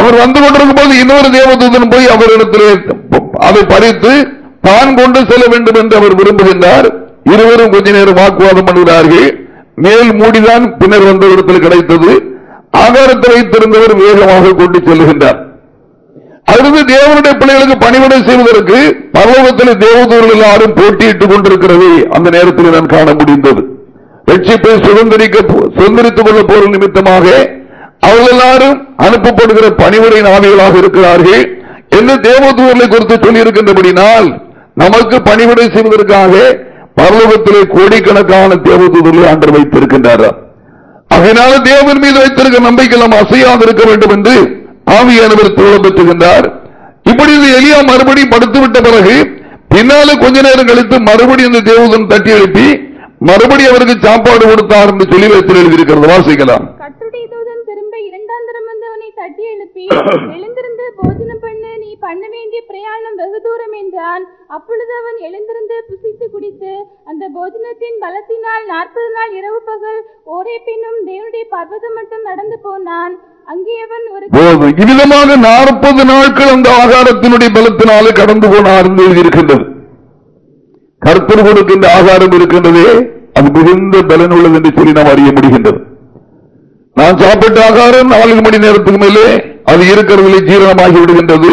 அவர் வந்து கொண்டிருக்கும் போது இன்னொரு தேவதூதன் போய் அவரிடத்திலே அதை பறித்து தான் கொண்டு செல்ல வேண்டும் என்று அவர் விரும்புகின்றார். இருவரும் கொஞ்ச நேரம் வாக்குவாதம் பண்ணுகிறார்கள். மேல் மூடிதான் பின்னர் வந்த இடத்தில் கிடைத்தது. ஆகாரத்தை வைத்திருந்தவர் வேகமாக கொண்டு செல்லுகின்றார். அதிலிருந்து தேவனுடைய பிள்ளைகளுக்கு பணிவிடை செய்வதற்கு பரலோகத்தில் தேவதூர்கள் எல்லாரும் போட்டியிட்டுக் கொண்டிருக்கிறது அந்த நேரத்தில் நான் காண முடிந்தது. ரட்சிப்பை சுதந்திரிக்க சுதந்திரித்துக் கொள்ள போற நிமித்தமாக அவர்கள் எல்லாரும் அனுப்பப்படுகிற பணிவிடை நாவிகளாக இருக்கிறார்கள். என்று தேவதூர்களை குறித்து சொல்லியிருக்கின்றபடினால் நமக்கு பணிவிடை செய்வதற்காக பரலோகத்திலே கோடிக்கணக்கான தேவதூதர்களை ஆண்டர் வைத்திருக்கின்றார்? அதனால தேவன் மீது வைத்திருக்க நம்பிக்கை நாம் அசையாது இருக்க வேண்டும் என்று ஆவியானவர் தோழம் பெற்றுகின்றார். இப்படி எலியா மறுபடியும் படுத்துவிட்ட பிறகு பின்னால கொஞ்ச நேரம் கழித்து மறுபடியும் இந்த தேவதன் தட்டி எழுப்பி மறுபடியும் அவருக்கு சாப்பாடு கொடுத்தார் என்று சொல்லி வைத்து எழுதியிருக்கிறது. வாசிக்கலாம். கட்டுடைய தூதன் திரும்ப இரண்டாம் தரம் தட்டி எழுப்பி எழுந்திருந்து போஜனம் பண்ணு நீ பண்ண வேண்டிய பிரயாணம் வெகு தூரம் என்றான். அப்பொழுது அவன் எழுந்திருந்து புசித்து குடித்து அந்த போஜனத்தின் பலத்தினால் நாற்பது நாள் இரவு பகல் ஒரே பின்னும் தேவனுடைய பர்வதம் மட்டும் நடந்து போனான். போதும் இவ்விதமாக நாற்பது நாட்கள் அந்த ஆகாரத்தினுடைய பலத்தினாலே கடந்து போனார் என்று எழுதியிருக்கின்றது கருத்தர் கொடுக்கின்ற ஆகாரம் இருக்கின்றதே அது மிகுந்த பலன் உள்ளது என்று சொல்லி நாம் அறிய முடிகின்றது. நான் சாப்பிட்ட ஆகாரம் நான்கு மணி நேரத்துக்கு மேலே அது இருக்கிறதிலே ஜீரணமாகி விடுகின்றது.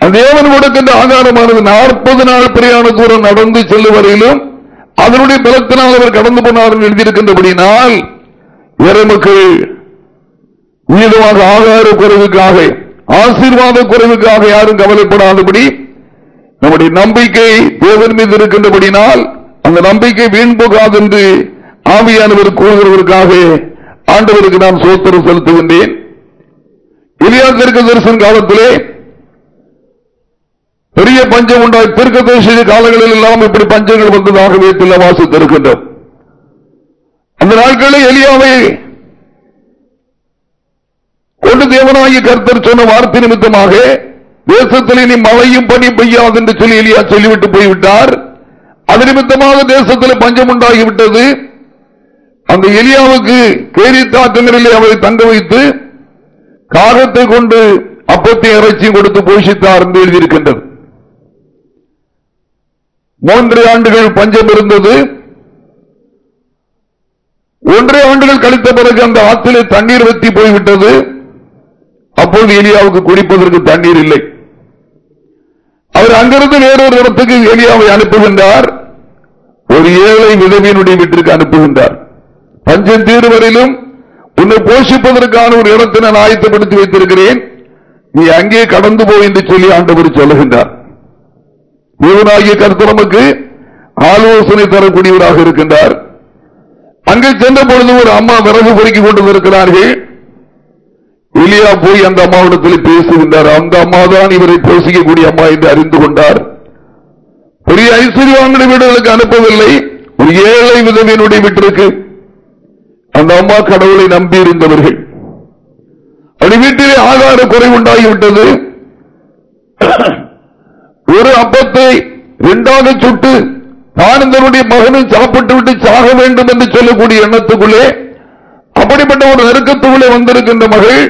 அந்த தேவன் கொடுக்கின்ற ஆகாரமானது நாற்பது நாள் பிரயாண தூரம் நடந்து செல்லும் வரையிலும் அதனுடைய பலத்தினால் அவர் கடந்து போனார் எழுதியிருக்கின்றபடியினால் இறை மக்கள் உயிரமாக ஆகார குறைவுக்காக ஆசீர்வாத குறைவுக்காக யாரும் கவலைப்படாதபடி நம்முடைய நம்பிக்கை தேவன் மீது இருக்கின்றபடினால் அந்த நம்பிக்கை வீண் போகாது என்று ஆவியானவர் கூறுகிறவருக்காக ஆண்டவருக்கு நான் சோத்திரம் செலுத்துகின்றேன். இலியா தெற்கு தரிசன காலத்திலே பெரிய பஞ்சம் உண்டாய் தெற்க தரிசன காலங்களில் எல்லாம் இப்படி பஞ்சங்கள் வந்ததாக வீட்டில் வாசித்திருக்கின்றோம் அந்த நாட்களில் எலியாவை கொண்டு தேவனாகிய கர்த்தர் சொன்ன வார்த்தை நிமித்தமாக தேசத்தில் இனி மழையும் பனி பெய்யாது என்று சொல்லி எலியா சொல்லிவிட்டு போய்விட்டார். அது நிமித்தமாக தேசத்தில் பஞ்சம் உண்டாகிவிட்டது. அந்த எலியாவுக்கு கேரித்தாற்றங்களிலே அவரை தங்க வைத்து காகத்தை கொண்டு அப்பத்தை இறைச்சியும் கொடுத்து போஷித்தார் என்று எழுதியிருக்கின்றது. மூன்று ஆண்டுகள் பஞ்சம் இருந்தது. ஒன்றரை ஆண்டுகள் கழித்த பிறகு அந்த ஆற்றிலே தண்ணீர் வத்தி போய்விட்டது. அப்போது எலியாவுக்கு குடிப்பதற்கு தண்ணீர் இல்லை. அவர் அங்கிருந்து வேறொரு இடத்துக்கு எலியாவை அனுப்புகின்றார். ஒரு ஏழை விதவியினுடைய வீட்டிற்கு அனுப்புகின்றார். பஞ்சம் தீர்வரையிலும் உன்னை போஷிப்பதற்கான ஒரு இடத்தை நான் ஆயத்தப்படுத்தி வைத்திருக்கிறேன். நீ அங்கே கடந்து போய் என்று சொல்லி ஆண்டவர் சொல்லுகின்றார். தேவனாகிய கருத்து நமக்கு ஆலோசனை தரக்கூடியவராக இருக்கின்றார். அங்கே சென்ற பொழுது ஒரு அம்மா விறகு பொறுக்கிக் கொண்டிருக்கிறார்கள் எலியா போய் அந்த அம்மாவிடத்தில் பேசுகின்றார். அந்த அம்மா தான் இவரை போசிக்கக்கூடிய அம்மா என்று அறிந்து கொண்டார். பெரிய ஐஸ்வர்யவான்களுடைய வீடுகளுக்கு அனுப்பவில்லை. ஒரு ஏழை விதவியனுடைய வீட்டிற்கு. அந்த அம்மா கடவுளை நம்பி இருந்தவர்கள். அப்படி வீட்டிலே ஆதார குறைவு உண்டாகிவிட்டது. ஒரு அப்பத்தை இரண்டாக சுட்டு ஆனந்தனுடைய மகனை சாப்பிட்டு விட்டு சாக வேண்டும் என்று சொல்லக்கூடிய எண்ணத்துக்குள்ளே அப்படிப்பட்ட ஒரு நெருக்கத்துக்குள்ளே வந்திருக்கின்ற மகள்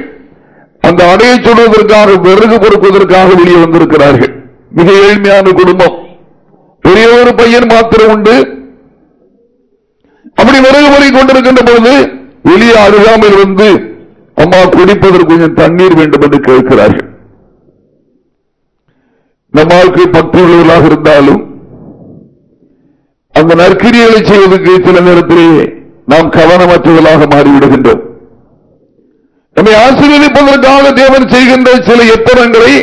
அந்த அடையை சொல்வதற்காக விறகு பொறுப்பதற்காக வெளியே வந்திருக்கிறார்கள். மிக ஏழ்மையான குடும்பம். பெரிய ஒரு பையன் மாத்திரம் உண்டு. அப்படி விறகு முறை கொண்டிருக்கின்ற பொழுது வெளியே அருகாமல் வந்து அம்மா குடிப்பதற்கு கொஞ்சம் தண்ணீர் வேண்டும் என்று கேட்கிறார்கள். நம்மளுக்கு பக்தி உள்ளவர்களாக இருந்தாலும் அந்த நற்கிரிகளை செய்வதற்கு சில நேரத்திலே நாம் கவனமற்றவர்களாக மாறிவிடுகின்றோம். நம்மை ஆசீர்வதிப்பதற்காக தேவன் செய்கின்ற சில எத்தனங்களை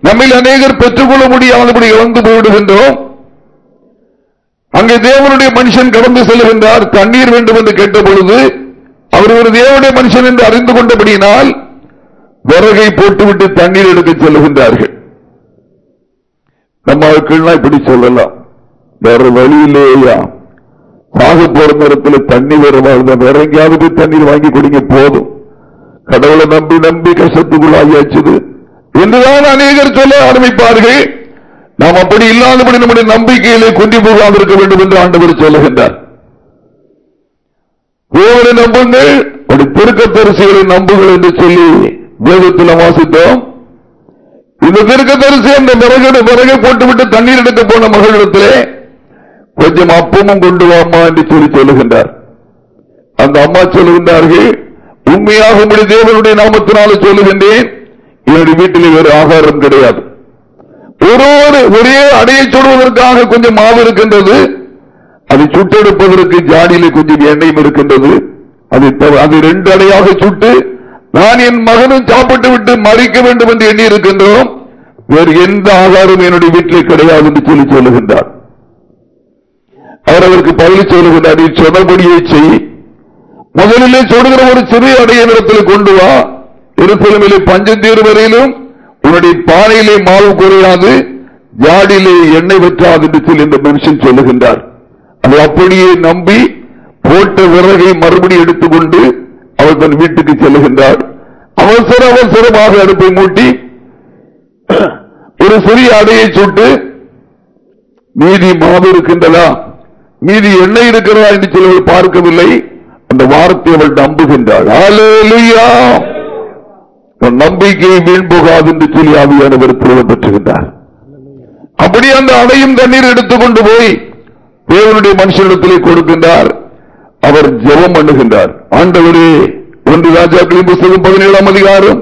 நம்மில் அநேகர் பெற்றுக்கொள்ள முடியாதபடி இழந்து போய்விடுகின்றோம். அங்கே தேவனுடைய மனுஷன் கடந்து செல்கின்றார் தண்ணீர் வேண்டும் என்று கேட்ட பொழுது அவர் ஒரு தேவனுடைய மனுஷன் என்று அறிந்து கொண்டபடியினால் விறகை போட்டுவிட்டு தண்ணீர் எடுக்க செல்கின்றார்கள் நம்ம ஆட்கள்லாம் இப்படி சொல்லலாம். வேற வழி இல்லையா? சாக போற நேரத்தில் தண்ணி வேற வேற எங்கேயாவது போய் தண்ணீர் வாங்கி கொடுங்க போதும். கடவுளை நம்பி நம்பி கஷ்டத்துக்குள்ளாகியாச்சுது என்றுதான் அநேகர் சொல்ல ஆரம்பிப்பார்கள். நாம் அப்படி இல்லாதபடி நம்முடைய நம்பிக்கையிலே குந்தி போகாமல் இருக்க வேண்டும் என்று ஆண்டவர் சொல்லுகின்றார். தேவனை நம்புங்கள் அப்படி திருக்க தரிசிகளை நம்புங்கள் என்று சொல்லி வேதத்தில் வாசித்தோம். இந்த திருக்க தரிசி அந்த விறகு விறகை போட்டுவிட்டு தண்ணீர் எடுக்க போன மகளிடத்திலே கொஞ்சம் அப்பமும் கொண்டு வாமா என்று சொல்லி சொல்லுகின்றார். அந்த அம்மா சொல்லுகின்றார்கள் உண்மையாக உங்களுடைய தேவனுடைய நாமத்தினால சொல்லுகின்றேன். என்னுடைய வீட்டில் வேறு ஆகாரம் கிடையாது. ஒரு ஒரே அடையை சொல்வதற்காக கொஞ்சம் மாவு இருக்கின்றது. அதை சுட்டெடுப்பதற்கு ஜாடியில கொஞ்சம் எண்ணெயும் இருக்கின்றது. அது ரெண்டு அடையாக சுட்டு நான் என் மகனும் சாப்பிட்டு விட்டு மறிக்க வேண்டும் என்று எண்ணி இருக்கின்றோம். வேறு எந்த ஆகாரம் என்னுடைய வீட்டில் கிடையாது என்று சொல்லி சொல்லுகின்றார். அவர் அவருக்கு பதில் சொல்லுகின்றார் நீ சொன்னபடியே செய். முதலிலே சொல்கிற ஒரு சிறிய அடைய நிலத்தில் கொண்டு வா. இருப்பிலுமிலே பஞ்சந்தீர் வரையிலும் உன்னுடைய பானையிலே மாவு குறையாது ஜாடியிலே எண்ணெய் வெற்றாது என்று சொல்லி இந்த மனுஷன் சொல்லுகின்றார். அதை அப்படியே நம்பி போட்ட விறகை மறுபடியும் எடுத்துக்கொண்டு அவர் தன் வீட்டுக்கு செல்லுகின்றார். அவசர அவசரமாக அடுப்பை மூட்டி ஒரு சிறிய அடையை சுட்டு மீதி மாவு இருக்கின்றதா? மீதி எண்ணெய் இருக்கிறதா? என்று சிலவர் பார்க்கவில்லை. அந்த வார்த்தை அவள் நம்புகின்றாள். நம்பிக்கையை வீண் போகாது என்று சொல்லி ஆவியானவர் திருவம் பெற்றுகின்றார். அப்படி அந்த அடையும் தண்ணீர் எடுத்துக்கொண்டு போய் தேவனுடைய மனுஷனிடத்திலே கொடுக்கின்றார். அவர் ஜெபம் பண்ணுகின்றார். ஆண்டவரே ஒன்று ராஜாக்களின் புத்தகம் பதினேழாம் அதிகாரம்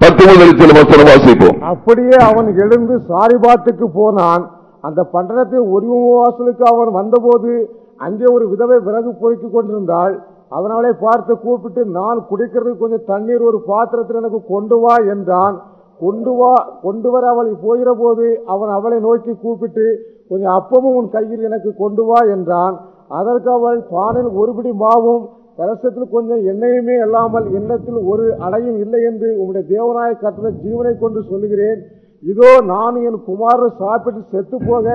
பத்து முதல் சில வசனம் வாசிப்போம். அப்படியே அவன் எழுந்து சாரிபாத்துக்கு போனான். அந்த பட்டணத்தில் ஒரு வாசலுக்கு அவன் வந்தபோது அங்கே ஒரு விதவை விறகு பொறுக்கிக் கொண்டிருந்தாள். அவனாலே பார்த்து கூப்பிட்டு நான் குடிக்கிறதுக்கு கொஞ்சம் தண்ணீர் ஒரு பாத்திரத்தில் எனக்கு கொண்டு வா என்றான். கொண்டு வா கொண்டு வர அவள் போகிற போது அவன் அவளை நோக்கி கூப்பிட்டு கொஞ்சம் அப்பமும் உன் கையில் எனக்கு கொண்டு வா என்றான். அதற்கு அவள் பானில் ஒருபடி மாவும் கலசத்தில் கொஞ்சம் எண்ணெயுமே இல்லாமல் எண்ணத்தில் ஒரு அடையும் இல்லை என்று உங்களுடைய தேவநாய கற்ற ஜீவனை கொண்டு சொல்லுகிறேன். இதோ நான் என் குமாரன் சாப்பிட்டு செத்து போக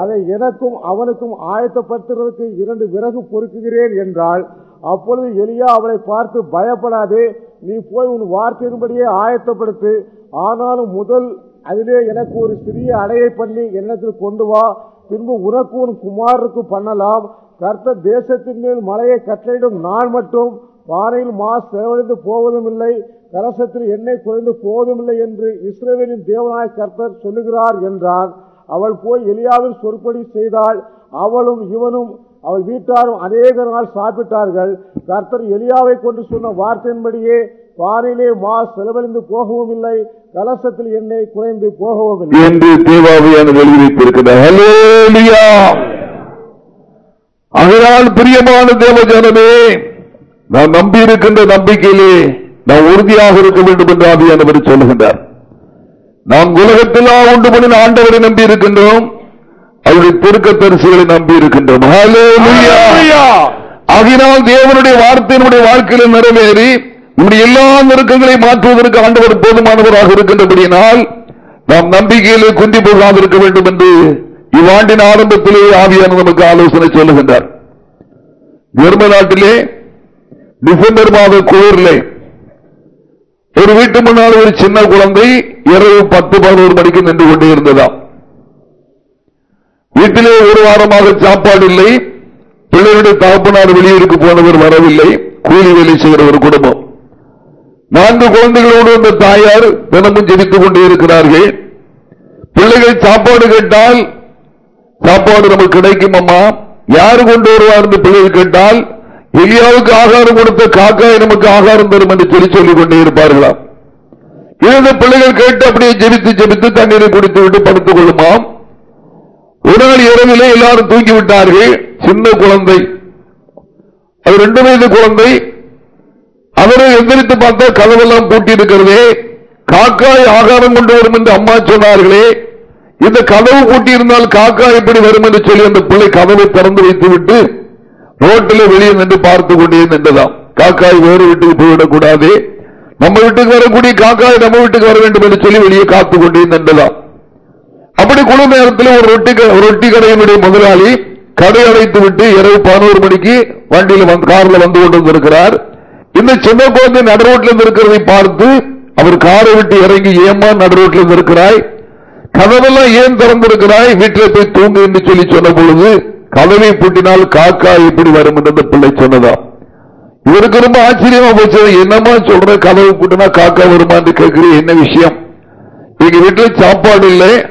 அதை எனக்கும் அவனுக்கும் ஆயத்தப்படுத்துறதுக்கு இரண்டு விறகு பொறுக்குகிறேன் என்றால் அப்பொழுது எலியா அவளை பார்த்து பயப்படாதே நீ போய் உன் வார்த்தையின்படியே ஆயத்தப்படுத்து. ஆனாலும் முதல் அதிலே எனக்கு ஒரு சிறிய அடையை பண்ணி என்னத்தில் கொண்டு வா. பின்பு உனக்கு உன் குமாருக்கு பண்ணலாம். கர்த்த தேசத்தின் மேல் மலையை கட்டளையிடும் நான் மட்டும் பானையில் மாஸ் செலவழிந்து போவதும் இல்லை கலசத்தில் எண்ணெய் குறைந்து போவதும் இல்லை என்று இஸ்ரேவேலின் தேவநாய கர்த்தர் சொல்லுகிறார் என்றான். அவள் போய் எலியாவின் சொற்படி செய்தாள். அவளும் இவனும் அவள் வீட்டாரும் அநேக நாள் சாப்பிட்டார்கள். கர்த்தர் எலியாவை கொண்டு சொன்ன வார்த்தையின்படியே பாறையிலே மா செலவழிந்து போகவும் இல்லை கலசத்தில் எண்ணெய் குறைந்து போகவும் இல்லை என்று தேவாவியான வெளியிட்டிருக்கிறார் அதனால் பிரியமான தேவஜனமே நான் நம்பி இருக்கின்ற நம்பிக்கையிலே நான் உறுதியாக இருக்க வேண்டும் என்று ஆவியானவர் சொல்லுகின்றார். நாம் உலகத்திலாம் உண்டு பண்ணின ஆண்டவரை நம்பி இருக்கின்றோம் அவருடைய பெருக்க தரிசிகளை நம்பி இருக்கின்றோம். ஆகினால் தேவனுடைய வார்த்தையினுடைய வாழ்க்கையில் நிறைவேறி நம்முடைய எல்லா நெருக்கங்களை மாற்றுவதற்கு ஆண்டவர் போதுமானவராக இருக்கின்றபடியினால் நாம் நம்பிக்கையிலே குந்தி போகாதிருக்க வேண்டும் என்று இவ்வாண்டின் ஆரம்பத்திலே ஆவியான நமக்கு ஆலோசனை சொல்லுகின்றார். ஜெர்ம நாட்டிலே டிசம்பர் மாத குளிரிலே. ஒரு வீட்டு முன்னால் ஒரு சின்ன குழந்தை இரவு பத்து பதினோரு மணிக்கு நின்று கொண்டே இருந்ததாம். வீட்டிலே ஒரு வாரமாக சாப்பாடு இல்லை. பிள்ளைகளுடைய தகப்பனார் வெளியூருக்கு போனவர் வரவில்லை. கூலி வேலை செய்கிற ஒரு குடும்பம். நான்கு குழந்தைகளோடு அந்த தாயார் தினமும் ஜெபித்துக் கொண்டே இருக்கிறார்கள். பிள்ளைகள் சாப்பாடு கேட்டால் சாப்பாடு நமக்கு கிடைக்கும் அம்மா யாரு கொண்டு வருவார் என்று பிள்ளைகள் கேட்டால் எலியாவுக்கு ஆகாரம் கொடுத்த காக்காய் நமக்கு ஆகாரம் தரும் என்று சொல்லி சொல்லிக் கொண்டே இருப்பார்களாம் இருந்த பிள்ளைகள் கேட்டு அப்படியே ஜெபித்து ஜெபித்து தண்ணீரை குடித்து விட்டு படுத்துக் கொள்ளுமாம். ஒரு நாள் இரவிலே எல்லாரும் தூங்கி விட்டார்கள். சின்ன குழந்தை. அது ரெண்டு வயது குழந்தை. அவரை எந்திரித்து பார்த்தா கதவெல்லாம் பூட்டி இருக்கிறதே காக்காய் ஆகாரம் கொண்டு வரும் என்று அம்மா சொன்னார்களே. இந்த கதவு பூட்டி இருந்தால் காக்கா எப்படி வரும் என்று சொல்லி அந்த பிள்ளை கதவை திறந்து வைத்து விட்டு ரோட்டில் வெளியே நின்று பார்த்து கொண்டே நின்றதாம் காக்காய் வேறு வீட்டுக்கு போய்விடக் கூடாது நம்ம வீட்டுக்கு வரக்கூடிய காக்காய் நம்ம வீட்டுக்கு வர வேண்டும் என்று சொல்லி வெளியே காத்து கொண்டே நின்றதாம் அப்படி குழு நேரத்தில் ஒரு ரொட்டி ரொட்டி கடையினுடைய முதலாளி கடை அடைத்து விட்டு இரவு பதினோரு மணிக்கு வண்டியில் கார்ல வந்து கொண்டிருக்கிறார் இந்த சின்ன குழந்தை நடு ரோட்டில் இருந்து இருக்கிறதை பார்த்து அவர் காரை விட்டு இறங்கி ஏமா நடு ரோட்டில் இருந்து இருக்கிறாய் கதவெல்லாம் ஏன் திறந்திருக்கிறாய்? வீட்டில் போய் தூங்கு என்று சொல்லி சொன்ன பொழுது கதவை பூட்டினால் காக்கா எப்படி வரும் என்று பிள்ளை சொன்னதாம் இவருக்கு ரொம்ப ஆச்சரியமா போச்சு. என்னமா சொல்ற? கதவு பூட்டினா காக்கா வருமா என்று என்ன விஷயம்? எங்க வீட்டுல சாப்பாடு இல்லை.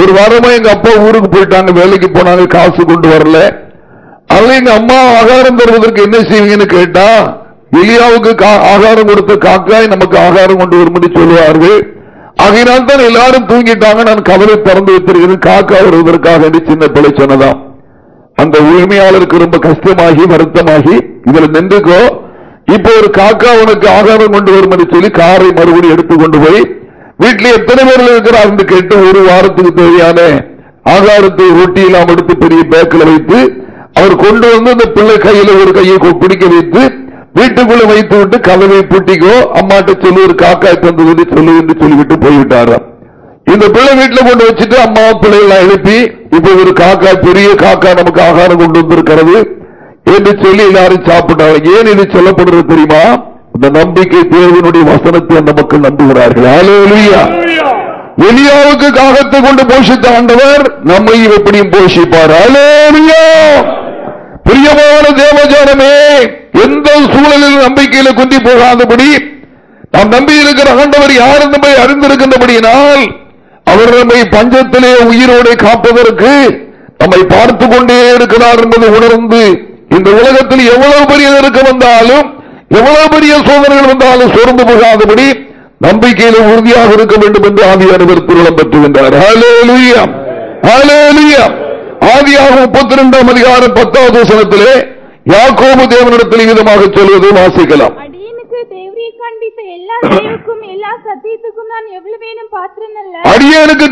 ஒரு வாரமா எங்க அப்பா ஊருக்கு போயிட்டாங்க. வேலைக்கு போனாங்க காசு கொண்டு வரல. அதுல எங்க அம்மா ஆகாரம் தருவதற்கு என்ன செய்வீங்கன்னு கேட்டா எலியாவுக்கு கா- ஆகாரம் கொடுத்த காக்காய் நமக்கு ஆகாரம் கொண்டு வரும் சொல்லுவார்கள். ஆகையினால் தான் எல்லாரும் தூங்கிட்டாங்க. நான் கதவை திறந்து வைத்திருக்கிறேன். காக்கா வருவதற்காக சின்ன பிள்ளை சொன்னதான் அந்த உரிமையாளருக்கு ரொம்ப கஷ்டமாகி வருத்தமாகி இதுல நின்றுக்கோ. இப்போ ஒரு காக்கா உனக்கு ஆகாரம் கொண்டு வரும் என்று சொல்லி காரை மறுபடியும் எடுத்து கொண்டு போய் வீட்டில் எத்தனை பேர்கள் இருக்கிறார் என்று கேட்டு ஒரு வாரத்துக்கு தேவையான ஆகாரத்தை ரொட்டியெல்லாம் எடுத்து பெரிய பேக்கில் வைத்து அவர் கொண்டு வந்து அந்த பிள்ளை கையில ஒரு கையை பிடிக்க வைத்து வீட்டுக்குள்ள வைத்து விட்டு கதவை பூட்டிக்கோ அம்மாட்ட சொல்லி ஒரு காக்கா தந்து சொல்லு என்று சொல்லிவிட்டு போய்விட்டாராம். இந்த பிள்ளை வீட்டுல கொண்டு வச்சுட்டு அம்மா பிள்ளைகளை எழுப்பி இப்ப ஒரு காக்கா பெரிய காக்கா நமக்கு ஆகாரம் கொண்டு வந்திருக்கிறது. என்று சொல்லி எல்லாரும் சாப்பிட்டாங்க. ஏன் இது சொல்லப்படுறது தெரியுமா? இந்த நம்பிக்கை தேவனுடைய வசனத்தை அந்த மக்கள் நம்புகிறார்கள். எலியாவுக்கு காகத்தை கொண்டு போஷித்த ஆண்டவர் நம்மை எப்படியும் போஷிப்பார். பிரியமான தேவஜானமே எந்த சூழலில் நம்பிக்கையில குந்தி போகாதபடி நாம் நம்பி இருக்கிற ஆண்டவர் யார் நம்மை அறிந்திருக்கின்றபடியினால் அவர் நம்மை பஞ்சத்திலே உயிரோடு காப்பதற்கு நம்மை பார்த்து கொண்டே இருக்கிறார் என்பதை உணர்ந்து இந்த உலகத்தில் எவ்வளவு பெரிய நெருக்கம் வந்தாலும் எவ்வளவு பெரிய சோதனைகள் வந்தாலும் சோர்ந்து போகாதபடி நம்பிக்கையில உறுதியாக இருக்க வேண்டும் என்று ஆவியானவர் திருளம் பெற்றுகின்றார். ஆதியாக முப்பத்தி ரெண்டாம் அதிகாரம் பத்தாவது வசனத்திலே யாக்கோபு தேவனிடத்தில் விதமாக சொல்வதை வாசிக்கலாம். தேவரியை காண்பித்த எல்லா தேவுக்கும் எல்லா சத்தியத்துக்கும் நான் எவ்வளவேனும் பாத்திரன் அல்ல. அடியேனுக்கு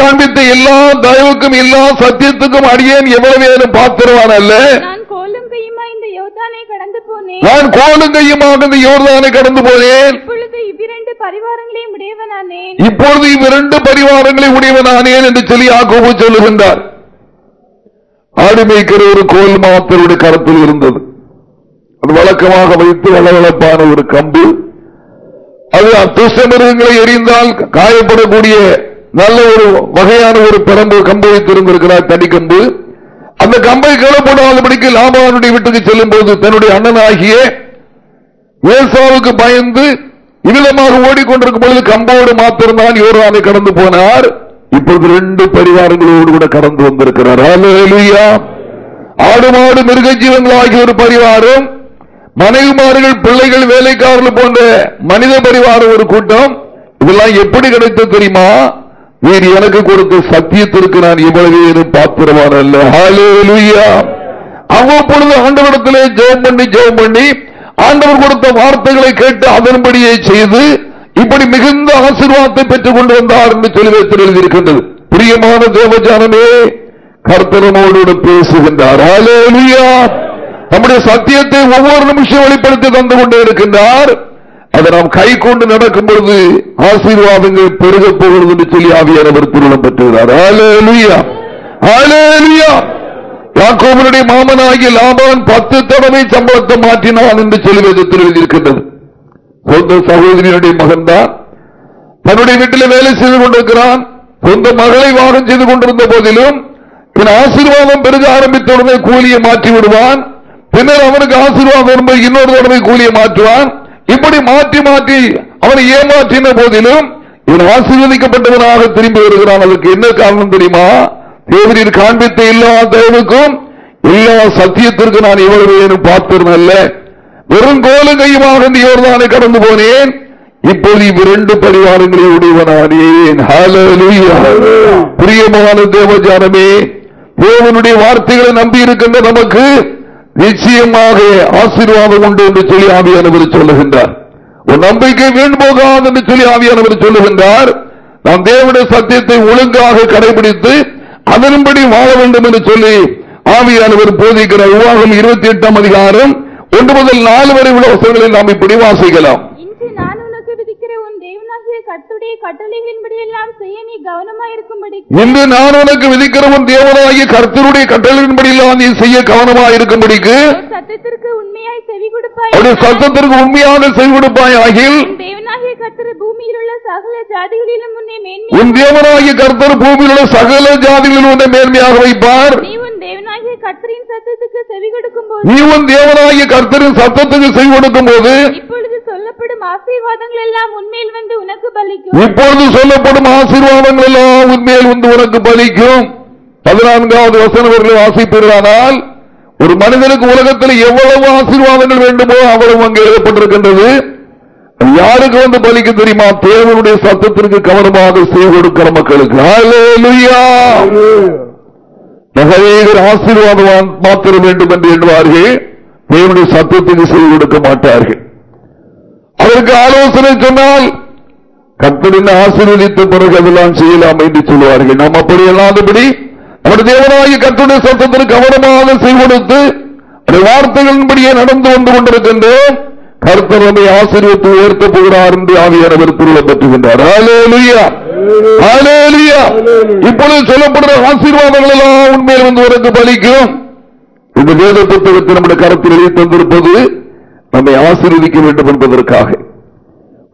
காண்பித்த எல்லா தயவுக்கும் எல்லா சத்தியத்துக்கும் அடியேன் எவ்வளவேனும் பாத்திரவான் அல்ல. நான் கோலும் கையுமா இந்த யோதானை கடந்து போனேன்? நான் கோலும் கையுமாக இந்த யோர்தானை கடந்து போனேன். இப்பொழுது இவ்விரண்டு பரிவாரங்களையும் உடையவனானேன் இப்பொழுது இவ்விரண்டு பரிவாரங்களை உடையவனானேன் என்று சொல்லி யாக்கோபு சொல்லுகின்றார். ஆடு மேய்க்கிற ஒரு கோல் மாத்தருடைய கரத்தில் இருந்தது. அது வழக்கமாக வைத்து வளவழப்பான ஒரு கம்பு. அது துஷ்ட மிருகங்களை எரிந்தால் காயப்படக்கூடிய நல்ல ஒரு வகையான ஒரு பிரம்பு கம்பு வைத்திருந்திருக்கிறார் தடிக்கம்பு. அந்த கம்பை கேளப்படாதபடிக்கு லாபானுடைய வீட்டுக்கு செல்லும் போது தன்னுடைய அண்ணனாகிய ஏசாவுக்கு பயந்து இவ்விதமாக ஓடிக்கொண்டிருக்கும் பொழுது கம்போடு மாத்திரம்தான் யோர்தானை கடந்து போனார். இப்பொழுது ரெண்டு பரிவாரங்களோடு கூட கடந்து வந்திருக்கிறார். ஆடு மாடு மிருக ஜீவன்கள் ஆகிய ஒரு பரிவாரம். மனைவிமார்கள் பிள்ளைகள் வேலைக்காரர்கள் போன்ற மனித பரிவார ஒரு கூட்டம். இதெல்லாம் எப்படி கிடைத்த தெரியுமா? நீர் எனக்கு கொடுத்த சத்தியத்திற்கு நான் இவ்வளவு பாத்திரமான அல்ல. அவ்வப்பொழுது ஆண்டவரிடத்திலே ஜெயம் பண்ணி ஜெயம் பண்ணி ஆண்டவர் கொடுத்த வார்த்தைகளை கேட்டு அதன்படியே செய்து இப்படி மிகுந்த ஆசீர்வாதத்தை பெற்றுக் கொண்டு வந்தார் என்று சொல்லி வைத்து எழுதியிருக்கின்றது. பிரியமான தேவஜானமே கர்த்தனமோடு பேசுகின்றார். ஹalleluya. நம்முடைய சத்தியத்தை ஒவ்வொரு நிமிஷம் வெளிப்படுத்தி தந்து கொண்டே இருக்கின்றார். அதை நாம் கை கொண்டு நடக்கும் பொழுது ஆசீர்வாதங்கள் பெருகப் போகிறது என்று சொல்லி ஆவியானவர் திருமணம் பெற்றுகிறார். யாக்கோபனுடைய மாமனாகிய லாபான் பத்து தடவை சம்பளத்தை மாற்றினான் என்று சொல்லி வேதத்தில் எழுதியிருக்கின்றது. சொந்த சகோதரியுடைய மகன்தான் தன்னுடைய வீட்டில் வேலை செய்து கொண்டிருக்கிறான். சொந்த மகளை வாகம் செய்து கொண்டிருந்த போதிலும் பின் ஆசீர்வாதம் பெருக ஆரம்பித்த உடனே கூலியை மாற்றி விடுவான். பின்னர் அவனுக்கு ஆசீர்வாதம் வரும்போது இன்னொரு தடவை கூலியை மாற்றுவான். இப்படி மாற்றி மாற்றி அவனை ஏமாற்றின போதிலும் இவன் ஆசீர்வதிக்கப்பட்டவனாக திரும்பி வருகிறான். அதற்கு என்ன காரணம் தெரியுமா? தேவரீர் காண்பித்த எல்லா தேவனுக்கும் எல்லா சத்தியத்திற்கு நான் இவ்வளவு பார்த்திருந்தல்ல வெறும் கோலும் கையுமாக இந்த யோர்தானை கடந்து போனேன். இப்போது இவ்விரண்டு பரிவாரங்களை உடையவனானேன். பிரியமான தேவஜானமே தேவனுடைய வார்த்தைகளை நம்பி இருக்கின்ற நமக்கு நிச்சயமாக ஆசீர்வாதம் உண்டு என்று சொல்லி ஆவியானவர் சொல்லுகின்றார். ஒரு நம்பிக்கை வீண் போகாது என்று சொல்லி ஆவியானவர் சொல்லுகின்றார். நாம் தேவனுடைய சத்தியத்தை ஒழுங்காக கடைபிடித்து அதன்படி வாழ வேண்டும் என்று சொல்லி ஆவியானவர் போதிக்கிற உருவாகம் இருபத்தி எட்டாம் அதிகாரம் ஒன்று முதல் நாலு வரை உள்ள வசனங்களை நாம் இப்படி வாசிக்கலாம் இன்று நான் உனக்கு விதிக்கிற உன் தேவனாகிய கர்த்தருடைய கட்டளைகளின்படி எல்லாம் செய்ய நீ கவனமாயிருக்கும்படி இன்று நான் உனக்கு விதிக்கிற உன் தேவனாகிய கர்த்தருடைய கட்டளையின்படியெல்லாம் நீ செய்ய கவனமாயிருக்கும்படிக்கு சத்தத்திற்கு உண்மையாய் செவி கொடுப்பாய் அவருடைய சத்தத்திற்கு உண்மையாக செய்விடுப்பாய் ஆகில் உன் தேவனாகிய கர்த்தர் பூமியில் உள்ள சகல ஜாதிகளிலும் உன்னை மேன்மை உன் தேவனாகிய கர்த்தர் பூமியில் உள்ள சகல ஜாதிகளில் உன்னை மேன்மையாக வைப்பார். நீ உன் தேவனாகிய கர்த்தரின் சத்தத்துக்கு செவி கொடுக்கும் போது நீ உன் தேவனாகிய கர்த்தரின் சத்தத்துக்கு கொடுக்கும் போது இப்பொழுது சொல்லப்படும் ஆசீர்வாதங்கள் எல்லாம் உண்மையில் வந்து உனக்கு பலிக்கும். இப்பொழுது சொல்லப்படும் ஆசீர்வாதங்கள் எல்லாம் உண்மையில் வந்து உனக்கு பலிக்கும். பதினான்காவது வசனவர்களை வாசிப்பீர்களானால் ஒரு மனிதனுக்கு உலகத்தில் எவ்வளவு ஆசீர்வாதங்கள் வேண்டுமோ அவ்வளவு அங்கு எழுதப்பட்டிருக்கின்றது. யாருக்கு வந்து பலிக்க தெரியுமா? தேவனுடைய சத்தத்திற்கு கவனமாக செய்து கொடுக்கிற மக்களுக்கு. ஹalleluya. ஆசீர்வாதம் மாத்திர வேண்டும் என்று எண்ணுவார்கள். தேவனுடைய சத்தத்துக்கு செய்து கொடுக்க மாட்டார்கள். அவருக்கு ஆலோசனை சொன்னால் கர்த்தரின் ஆசீர்வதித்த பிறகு அதெல்லாம் செய்யலாம் என்று சொல்லுவார்கள். நாம் அப்படி அல்லாதபடி நம்முடைய தேவனாகிய கர்த்தருடைய சத்தத்திற்கு கவனமாக செய்வொடுத்து அவருடைய வார்த்தைகளின்படியே நடந்து வந்து கொண்டிருக்கின்றோம். கர்த்தர் நம்மை ஆசீர்வத்து உயர்த்த போகிறார் என்று ஆவியானவர் திருளம் பெற்றுகின்றார். இப்பொழுது சொல்லப்படுற ஆசீர்வாதங்கள் எல்லாம் உண்மையில் வந்து உனக்கு பலிக்கும். இந்த வேத புத்தகத்தை நம்முடைய கரத்தில் எழுதி தந்திருப்பது நம்மை ஆசீர்வதிக்க வேண்டும் என்பதற்காக.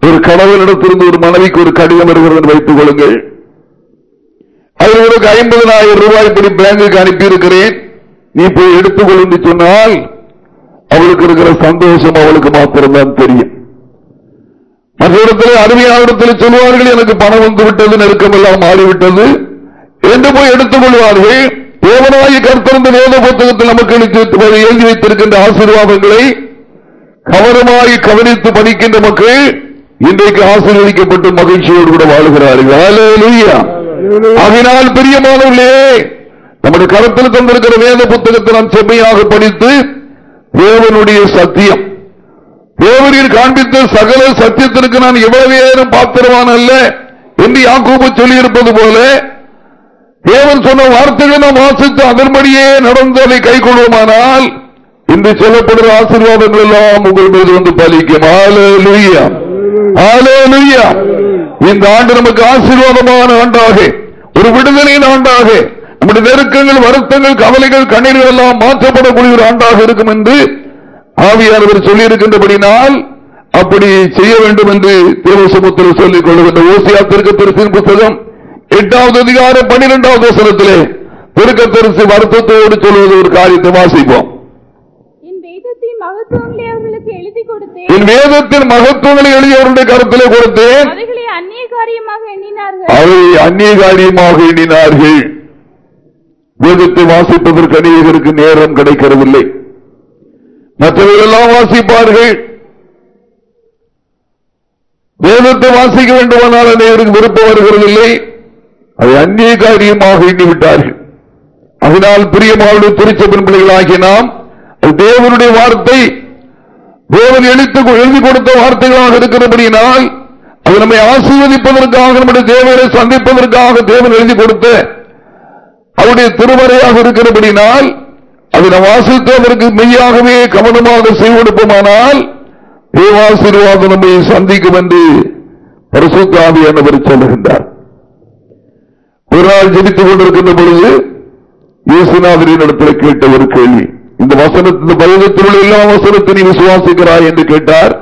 ஒரு கணவனிடத்திலிருந்து ஒரு மனைவிக்கு ஒரு கடிதம் வருகிறது வைத்துக் கொள்ளுங்கள். அதில் உனக்கு ஐம்பதனாயிரம் ரூபாய் படி பேங்குக்கு அனுப்பியிருக்கிறேன். நீ போய் எடுத்துக்கொள் என்று சொன்னால் அவளுக்கு இருக்கிற சந்தோஷம் அவளுக்கு மாத்திரம்தான் தெரியும். மற்ற இடத்துல அருமையான இடத்துல சொல்வார்கள் எனக்கு பணம் வந்து விட்டது நெருக்கம் எல்லாம் மாறிவிட்டது. என்று போய் எடுத்துக் கொள்வார்கள். தேவனாய கருத்திருந்த வேத புத்தகத்தில் நமக்கு எழுதி வைத்திருக்கின்ற ஆசீர்வாதங்களை கவனமாய் கவனித்து படிக்கின்ற மக்கள் இன்றைக்கு ஆசீர்வதிக்கப்பட்டு மகிழ்ச்சியோடு கூட வாழுகிறார்கள். ஆகினால் பிரியமானவர்களே நம்முடைய கருத்தில் தந்திருக்கிற வேத புத்தகத்தை நாம் செம்மையாக படித்து தேவனுடைய சத்தியம். தேவரீர் காண்பித்த சகல சத்தியத்திற்கு நான் எவ்வளவு ஏறும் பாத்திரவான் அல்ல என்று யாக்கோபு சொல்லியிருப்பது போல தேவன் சொன்ன வார்த்தைகளை நாம் வாசித்து அதன்படியே நடந்து அதை கை கொள்வோமானால் இன்று சொல்லப்படுகிற ஆசீர்வாதங்கள் எல்லாம் உங்கள் மீது வந்து பலிக்கும். இந்த ஆண்டு நமக்கு ஆசீர்வாதமான ஆண்டாக ஒரு விடுதலையின் ஆண்டாக நம்முடைய நெருக்கங்கள் வருத்தங்கள் கவலைகள் கண்ணீர்கள் எல்லாம் மாற்றப்படக்கூடிய ஒரு ஆண்டாக இருக்கும் என்று ஆவியானவர் சொல்லியிருக்கின்றபடினால் அப்படி செய்ய வேண்டும் என்று தேவசமுத்திரம் சொல்லிக் கொள்ளுகின்ற ஓசியா திருக்கத்தரிசின் புத்தகம் எட்டாவது அதிகாரம் பன்னிரெண்டாவது வசனத்திலே திருக்கத்தரிசி வருத்தத்தோடு சொல்வது ஒரு காரியத்தை வாசிப்போம். வேதத்தின் மகத்துவங்களை அவர்களுக்கு எழுதி கொடுத்தேன். என் வேதத்தின் மகத்துவங்களை எழுதியவருடைய கருத்திலே கொடுத்தேன். அந்நிய காரியமாக எண்ணினார்கள். வேதத்தை வாசிப்பதற்கு அநேகருக்கு நேரம் கிடைக்கிறதில்லை மற்றவர்களெல்லாம் வாசிப்பார்கள். வேதத்தை வாசிக்க வேண்டுமானால் அநேகருக்கு விருப்பம் வருகிறதில்லை. அதை அந்நிய காரியமாக எண்ணிவிட்டார்கள். அதனால் பிரியமாவுடைய திருச்சபின் பிள்ளைகளாகிய நாம் தேவனுடைய வார்த்தை. தேவன் எழுத்து எழுதி கொடுத்த வார்த்தைகளாக இருக்கிறபடியினால் அது நம்மை ஆசீர்வதிப்பதற்காக நம்முடைய தேவனை சந்திப்பதற்காக தேவன் எழுதி கொடுத்த அவருடைய திருமறையாக இருக்கிறபடினால் அதை நாம் வாசித்து மெய்யாகவே கவனமாக செய்வெடுப்போமானால் தேவாசீர்வாதம் நம்மை சந்திக்கும் என்று பரிசுத்தாவி என்பவர் சொல்லுகின்றார். ஒரு நாள் ஜெபித்துக் கொண்டிருக்கின்ற பொழுது இயேசுநாதரின் இடத்தில் கேட்ட ஒரு கேள்வி. இந்த வசனத்தின் பருவத்தில் எல்லா வசனத்தை நீ விசுவாசிக்கிறாய் என்று கேட்டார்.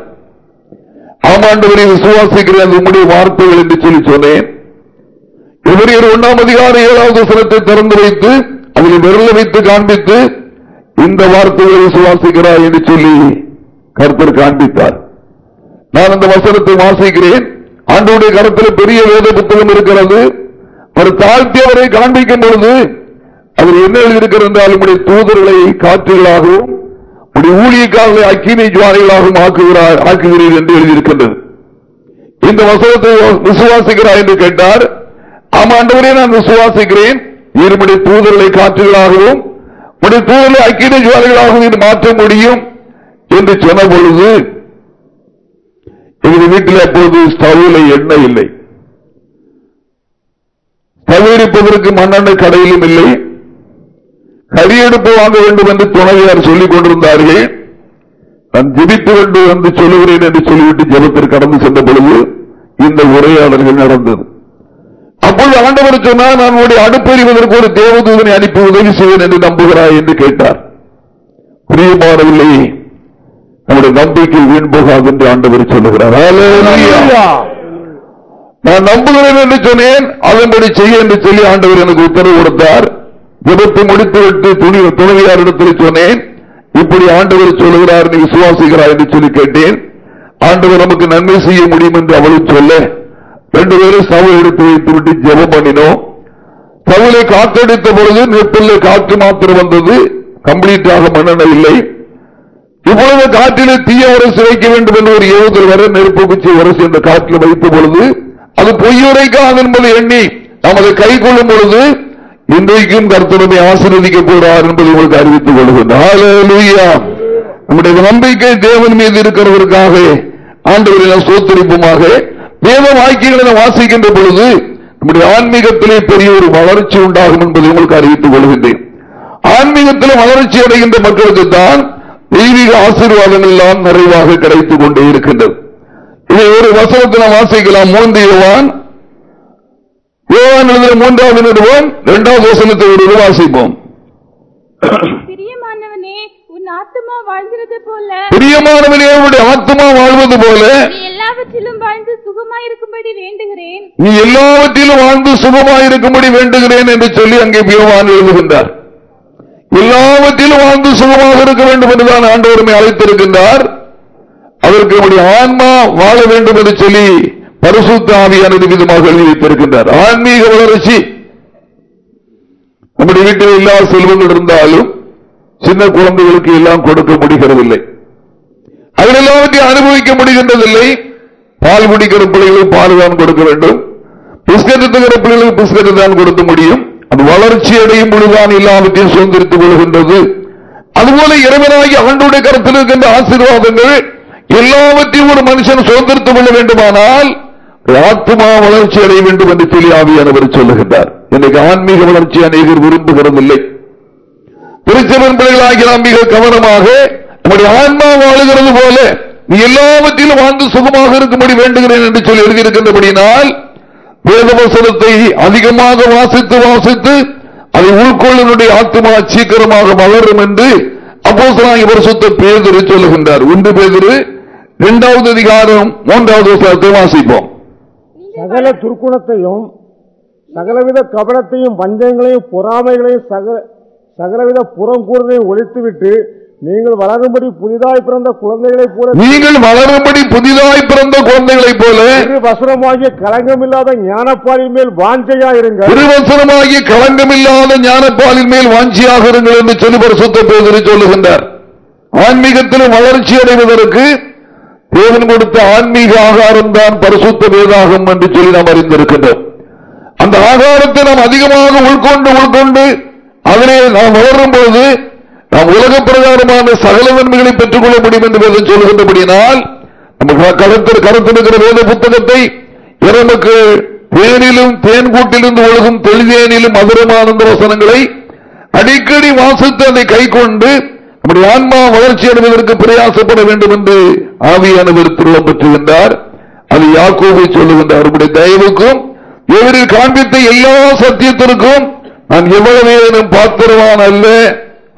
ஆமாண்டவரை விசுவாசிக்கிறேன் அந்த உம்முடைய வார்த்தைகள் என்று சொல்லி சொன்னேன். எவரியர் ஒன்றாம் அதிகாரம் ஏழாவது வசனத்தை திறந்து வைத்து அதில் விரல வைத்து காண்பித்து இந்த வார்த்தைகளை விசுவாசிக்கிறாய் என்று சொல்லி கருத்தர் காண்பித்தார். நான் அந்த வசனத்தை வாசிக்கிறேன். ஆண்டோடைய கருத்தில் பெரிய வேத புத்தகம் இருக்கிறது. ஒரு தாழ்த்தியவரை காண்பிக்கும் பொழுது அதில் என்ன எழுதியிருக்கிறது என்றால் உங்களுடைய தூதர்களை காற்றுகளாகவும் உடைய ஊழியக்காரர்களை அக்கினி ஜுவாரிகளாகவும் ஆக்குகிறார் ஆக்குகிறீர் என்று எழுதியிருக்கின்றது. இந்த வசனத்தை விசுவாசிக்கிறார் என்று கேட்டார். ஆமாண்டவரே நான் விசுவாசிக்கிறேன். இருமுடைய தூதர்களை காற்றுகளாகவும் உடைய தூதர்களை அக்கினி ஜுவாரிகளாகவும் இது மாற்ற முடியும் என்று சொன்ன பொழுது எங்கள் வீட்டில் அப்போது ஸ்டவ்ல எண்ணெய் இல்லை. தவிர்ப்பதற்கு மண்ணெண்ணெய் கடையிலும் இல்லை. கரியெடுப்பு வாங்க வேண்டும் என்று துணைவியார் சொல்லிக் கொண்டிருந்தார்கள். நான் ஜெபித்து கொண்டு வந்து சொல்லுகிறேன் என்று சொல்லிவிட்டு ஜெபத்திற்கு கடந்து சென்ற பொழுது இந்த உரையாடல்கள் நடந்தது. அப்பொழுது ஆண்டவர் சொன்னால் நான் உடைய அடுப்பெறிவதற்கு ஒரு தேவதூதனை அனுப்பி உதவி செய்வேன் என்று நம்புகிறாய் என்று கேட்டார். பிரியமானவில்லை. நம்முடைய நம்பிக்கை வீண் போகாது என்று ஆண்டவர் சொல்லுகிறார். நான் நம்புகிறேன் என்று சொன்னேன் அதன்படி செய்ய என்று சொல்லி ஆண்டவர் எனக்கு உத்தரவு கொடுத்தார். ஜெபத்தை முடித்துவிட்டு துணி துணைவியாரிடத்தில் சொன்னேன் இப்படி ஆண்டவர் சொல்லுகிறார் நீ விசுவாசிக்கிறார் என்று சொல்லி கேட்டேன். ஆண்டவர் நமக்கு நன்மை செய்ய முடியும் என்று அவளும் சொல்ல ரெண்டு பேரும் சவை எடுத்து வைத்து விட்டு ஜெபம் பண்ணினோம். சவுளை காத்தடித்த பொழுது நெப்பில் காற்று மாத்திரம் வந்தது கம்ப்ளீட்டாக மன்னன இல்லை. இப்பொழுது காற்றிலே தீய உரசு வைக்க வேண்டும் என்று ஒரு ஏவுதல் வர நெருப்பு குச்சி உரசு என்ற காற்றில் வைத்த பொழுது அது பொய்யுரைக்காது என்பதை எண்ணி நாம் அதை கை கொள்ளும் பொழுது இன்றைக்கும் கர்த்தரமை ஆசீர்வதிக்க போறார் என்பதை உங்களுக்கு அறிவித்துக் கொள்கின்றோம் நம்முடைய நம்பிக்கை தேவன் மீது இருக்கிறதற்காக ஆண்டவரின் சோத்தரிப்புமாக. வேத வாக்கியங்களை வாசிக்கின்ற பொழுது நம்முடைய ஆன்மீகத்திலே பெரிய ஒரு வளர்ச்சி உண்டாகும் என்பதை உங்களுக்கு அறிவித்துக் கொள்கின்றேன். ஆன்மீகத்திலே வளர்ச்சி அடைகின்ற மக்களுக்கு தான் தெய்வீக ஆசீர்வாதங்கள் எல்லாம் நிறைவாக கிடைத்துக் கொண்டே இருக்கின்றது. இதை ஒரு வசனத்தில் வாசிக்கலாம். மூன்று யோவான் எழுதிய மூன்றாவது நிறுவம் இரண்டாவது வசனத்தை ஒரு வாசிப்போம் பிரியமானவனே உன் ஆத்துமா வாழ்கிறது போல. பிரியமானவனே ஆத்மா வாழ்வது போல. நீ எல்லாவற்றிலும் வாழ்ந்து சுகமாயிருக்கும்படி வேண்டுகிறேன். நீ எல்லாவற்றிலும் வாழ்ந்து சுகமாயிருக்கும்படி வேண்டுகிறேன் என்று சொல்லி அங்கே யோவான் எழுதுகின்றார். எல்லாவற்றிலும் வாழ்ந்து சுகமாக இருக்க வேண்டும் என்றுதான் ஆண்டவருமை அழைத்திருக்கின்றார். அதற்கு நம்முடைய ஆன்மா வாழ வேண்டும் என்று சொல்லி பரிசுத்தாவியானது விதமாக எழுதி வைத்திருக்கின்றார் ஆன்மீக வளர்ச்சி. நம்முடைய வீட்டில் எல்லா செல்வங்கள் இருந்தாலும் சின்ன குழந்தைகளுக்கு எல்லாம் கொடுக்க முடிகிறதில்லை. அதில் எல்லாவற்றையும் அனுபவிக்க முடிகின்றதில்லை. பால் குடிக்கிற பிள்ளைகளுக்கு பால் தான் கொடுக்க வேண்டும். பிஸ்கட் தருகிற பிள்ளைகளுக்கு பிஸ்கட் தான் கொடுக்க முடியும். அது வளர்ச்சி அடையும் பொழுதுதான் எல்லாவற்றையும் சுதந்திரித்துக் கொள்கின்றது. அதுபோல இறைவனாகி ஆண்டுடைய கருத்தில் இருக்கின்ற ஆசீர்வாதங்கள் எல்லாவற்றையும் ஒரு மனுஷன் சுதந்திரித்துக் கொள்ள வேண்டுமானால் ஆத்மா வளர்ச்சி அடைய வேண்டும் என்று சொல்லி சொல்லுகின்றார். இன்றைக்கு ஆன்மீக வளர்ச்சி அநேகர் விரும்புகிறதில்லை. திருச்சபன் பிள்ளைகளாகி நாம் மிக கவனமாக நம்முடைய ஆன்மா வாழுகிறது போல நீ எல்லாவற்றிலும் வாழ்ந்து சுகமாக இருக்கும்படி வேண்டுகிறேன் என்று சொல்லி எழுதியிருக்கின்றபடினால் வேதவசனத்தை அதிகமாக வாசித்து வாசித்து அதை உள்கொள்ளனுடைய ஆத்மா சீக்கிரமாக வளரும் என்று அப்போ இவர் சுத்த பேதரு சொல்லுகின்றார். ஒன்று பேதரு இரண்டாவது அதிகாரம் மூன்றாவது வாசிப்போம். சகல துர்க்குணத்தையும் சகலவித கபடத்தையும் வஞ்சங்களையும் பொறாமைகளையும் சக சகலவித புறங்கூறலையும் ஒழித்துவிட்டு நீங்கள் வளரும்படி புதிதாய் பிறந்த குழந்தைகளைப் போல நீங்கள் வளரும்படி புதிதாய் பிறந்த குழந்தைகளைப் போல திரு வசனமாகிய களங்கமில்லாத ஞானப்பாடின் மேல் வாஞ்சையா இருங்கள் திருவசனமாகிய களங்கமில்லாத ஞானப்பாலின் மேல் வாஞ்சியாக இருங்கள் என்று சொல்லி பரிசுத்த பேதரி சொல்லுகின்றார். ஆன்மீகத்திலும் வளர்ச்சி அடைவதற்கு தேவன் கொடுத்த ஆன்மீக ஆகாரம் தான் பரிசுத்த வேதாகம் என்று சொல்லி நாம் அறிந்திருக்கின்றோம். அந்த ஆகாரத்தை நாம் அதிகமாக உள்கொண்டு உள்கொண்டு அதனை நாம் வளரும் பொழுது நாம் உலக பிரகாரமான சகல நன்மைகளை பெற்றுக் கொள்ள முடியும் என்று வேதம் சொல்லுகின்றபடியினால் நம்ம கருத்து கருத்திருக்கிற வேத புத்தகத்தை நமக்கு தேனிலும் தேன் கூட்டிலிருந்து ஒழுகும் தெளிதேனிலும் மதுரமானந்த வசனங்களை அடிக்கடி வாசித்து அதை கை கொண்டு நம்முடைய ஆன்மா வளர்ச்சி அடைவதற்கு பிரயாசப்பட வேண்டும் என்று ஆவியானவர் திருளம் பெற்றுகின்றார் அது யாக்கோவை சொல்லுகின்றார் அவருடைய தயவுக்கும் எவரில் காண்பித்த எல்லா சத்தியத்திற்கும் நான் எவ்வளவு பாத்திரவான் அல்ல.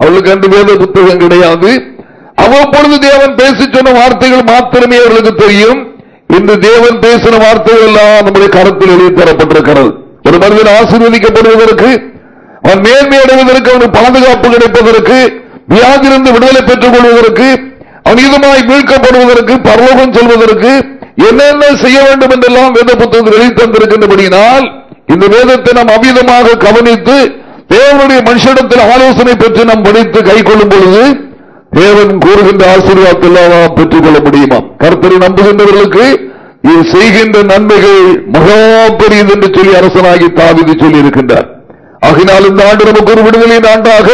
அவளுக்கு அன்று வேத புத்தகம் கிடையாது. அவ்வப்பொழுது தேவன் பேசி சொன்ன வார்த்தைகள் மாத்திரமே அவர்களுக்கு தெரியும். இன்று தேவன் பேசின வார்த்தைகள் எல்லாம் நம்முடைய கரத்தில் எழுதித்தரப்பட்டிருக்கிறது ஒரு மனிதன் ஆசீர்வதிக்கப்படுவதற்கு அவன் மேன்மை அடைவதற்கு அவனுக்கு பாதுகாப்பு கிடைப்பதற்கு வியாதிலிருந்து விடுதலை பெற்றுக் கொள்வதற்கு அவன் மீட்கப்படுவதற்கு பரலோகம் செல்வதற்கு என்னென்ன செய்ய வேண்டும் என்றெல்லாம் வேத புத்தகத்தில் எழுதி தந்திருக்கின்றபடியினால் இந்த வேதத்தை நாம் அமிதமாக கவனித்து தேவனுடைய மனுஷனிடத்தில் ஆலோசனை பெற்று நாம் படித்து கை கொள்ளும் பொழுது தேவன் கூறுகின்ற ஆசீர்வாதத்தில் நாம் பெற்றுக் கொள்ள முடியுமா? கருத்தரை நம்புகின்றவர்களுக்கு இது செய்கின்ற நன்மைகள் மகா பெரியது என்று சொல்லி அரசனாகி தாவிதி சொல்லி இருக்கின்றார் ஆகினால் இந்த ஆண்டு நமக்கு ஒரு விடுதலையின் ஆண்டாக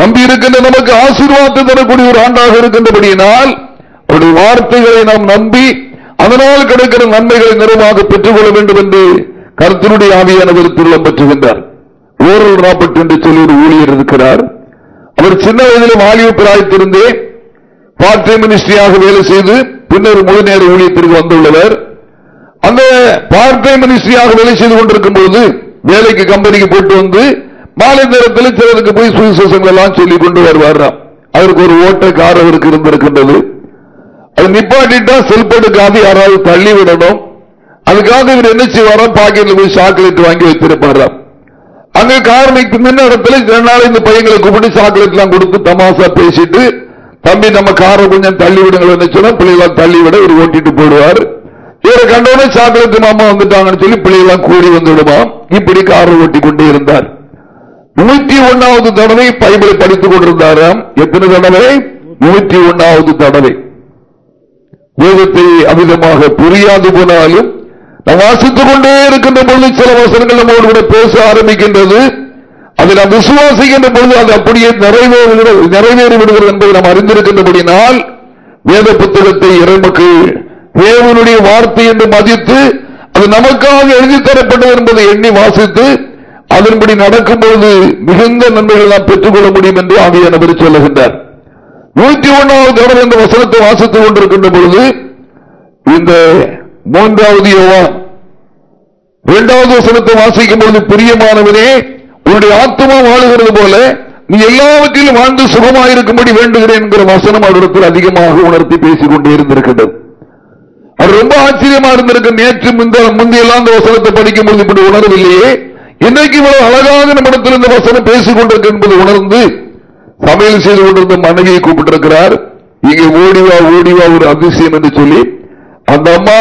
நம்பி இருக்கின்ற நமக்கு ஆசீர்வாதத்தை தரக்கூடிய ஒரு ஆண்டாக இருக்கின்றபடியினால் அவருடைய வார்த்தைகளை நாம் நம்பி அதனால் கிடைக்கிற நன்மைகளை நிறைவாக பெற்றுக் கொள்ள வேண்டும் என்று கருத்தினுடைய ஆவியானவர் திருளம் பெற்றுகின்றார். ஓரல் ராபர்ட் என்று சொல்லி ஒரு ஊழியர் இருக்கிறார். அவர் சின்ன வயதில் ஆலிவு பிராயத்திருந்தே பார்ட் டைம் மினிஸ்ட்ரியாக வேலை செய்து பின்னர் முழு நேர ஊழியத்திற்கு வந்துள்ளவர். அந்த பார்ட் டைம் மினிஸ்ட்ரியாக வேலை செய்து கொண்டிருக்கும் போது வேலைக்கு கம்பெனிக்கு போட்டு வந்து மாலை நேரத்தில் சிலருக்கு போய் சுவிசேஷங்கள் எல்லாம் சொல்லிக் கொண்டு வருவாராம் அவருக்கு ஒரு ஓட்ட கார் அவருக்கு இருந்திருக்கின்றது. அது நிப்பாட்டிட்டா செல்படுக்காது யாராவது தள்ளி விடணும். அதுக்காக இவர் என்ன செய்வாரா? பாக்கெட்ல போய் சாக்லேட் வாங்கி வைத்திருப்பாராம் அங்க காரணிக்கு முன்ன இடத்துல ரெண்டு நாள் இந்த பையங்களை கூப்பிட்டு சாக்லேட் எல்லாம் கொடுத்து தமாசா பேசிட்டு தம்பி நம்ம காரை கொஞ்சம் தள்ளி விடுங்கள் சொன்னா பிள்ளைகள் தள்ளி விட இவர் ஓட்டிட்டு போடுவார் இவரை கண்டோட சாக்லேட் மாமா வந்துட்டாங்கன்னு சொல்லி பிள்ளைகளாம் கூடி வந்துவிடுமா இப்படி காரை ஓட்டி கொண்டே இருந்தார். நூற்றி ஒன்னாவது தடவை பைபிளை படித்துக் கொண்டிருந்தாராம். எத்தனை தடவை? நூற்றி ஒன்னாவது தடவை. வேதத்தை அமிதமாக புரியாது போனாலும் நாம் வாசித்துக் கொண்டே இருக்கின்ற பொழுது சில வசனங்கள் நம்மோடு கூட பேச ஆரம்பிக்கின்றது. அதை நாம் விசுவாசிக்கின்ற பொழுது அது அப்படியே நிறைவேறுகிறது நிறைவேறி விடுகிறது என்பதை நாம் அறிந்திருக்கின்றபடினால் வேத புத்தகத்தை இறைமக்கள் தேவனுடைய வார்த்தை என்று மதித்து அது நமக்காக எழுதி தரப்பட்டது என்பதை எண்ணி வாசித்து அதன்படி நடக்கும் பொழுது மிகுந்த நன்மைகள் நாம் பெற்றுக்கொள்ள முடியும் என்று நபர் சொல்லுகின்றார். நூற்றி ஒன்றாவது தொடர் என்ற வசனத்தை வாசித்துக் கொண்டிருக்கின்ற பொழுது இந்த மூன்றாவது யோவான் இரண்டாவது வசனத்தை வாசிக்கும் பொழுது பிரியமானவனே உன்னுடைய ஆத்மா வாழுகிறது போல நீ எல்லாவற்றிலும் வாழ்ந்து சுகமாயிருக்கும்படி வேண்டுகிறேன் என்கிற வசனம் அவரிடத்தில் அதிகமாக உணர்த்தி பேசிக் கொண்டே இருந்திருக்கின்றது. அவர் ரொம்ப ஆச்சரியமா இருந்திருக்கு. நேற்று முந்தையெல்லாம் அந்த வசனத்தை படிக்கும் பொழுது இப்படி உணரவில்லையே. இன்றைக்கு இவ்வளவு அழகாக நம்மிடத்தில் இந்த வசனம் பேசிக் கொண்டிருக்கு என்பது உணர்ந்து சமையல் செய்து கொண்டிருந்த மனைவியை கூப்பிட்டிருக்கிறார். இங்கே ஓடிவா ஓடிவா ஒரு அதிசயம் என்று சொல்லி அந்த அம்மா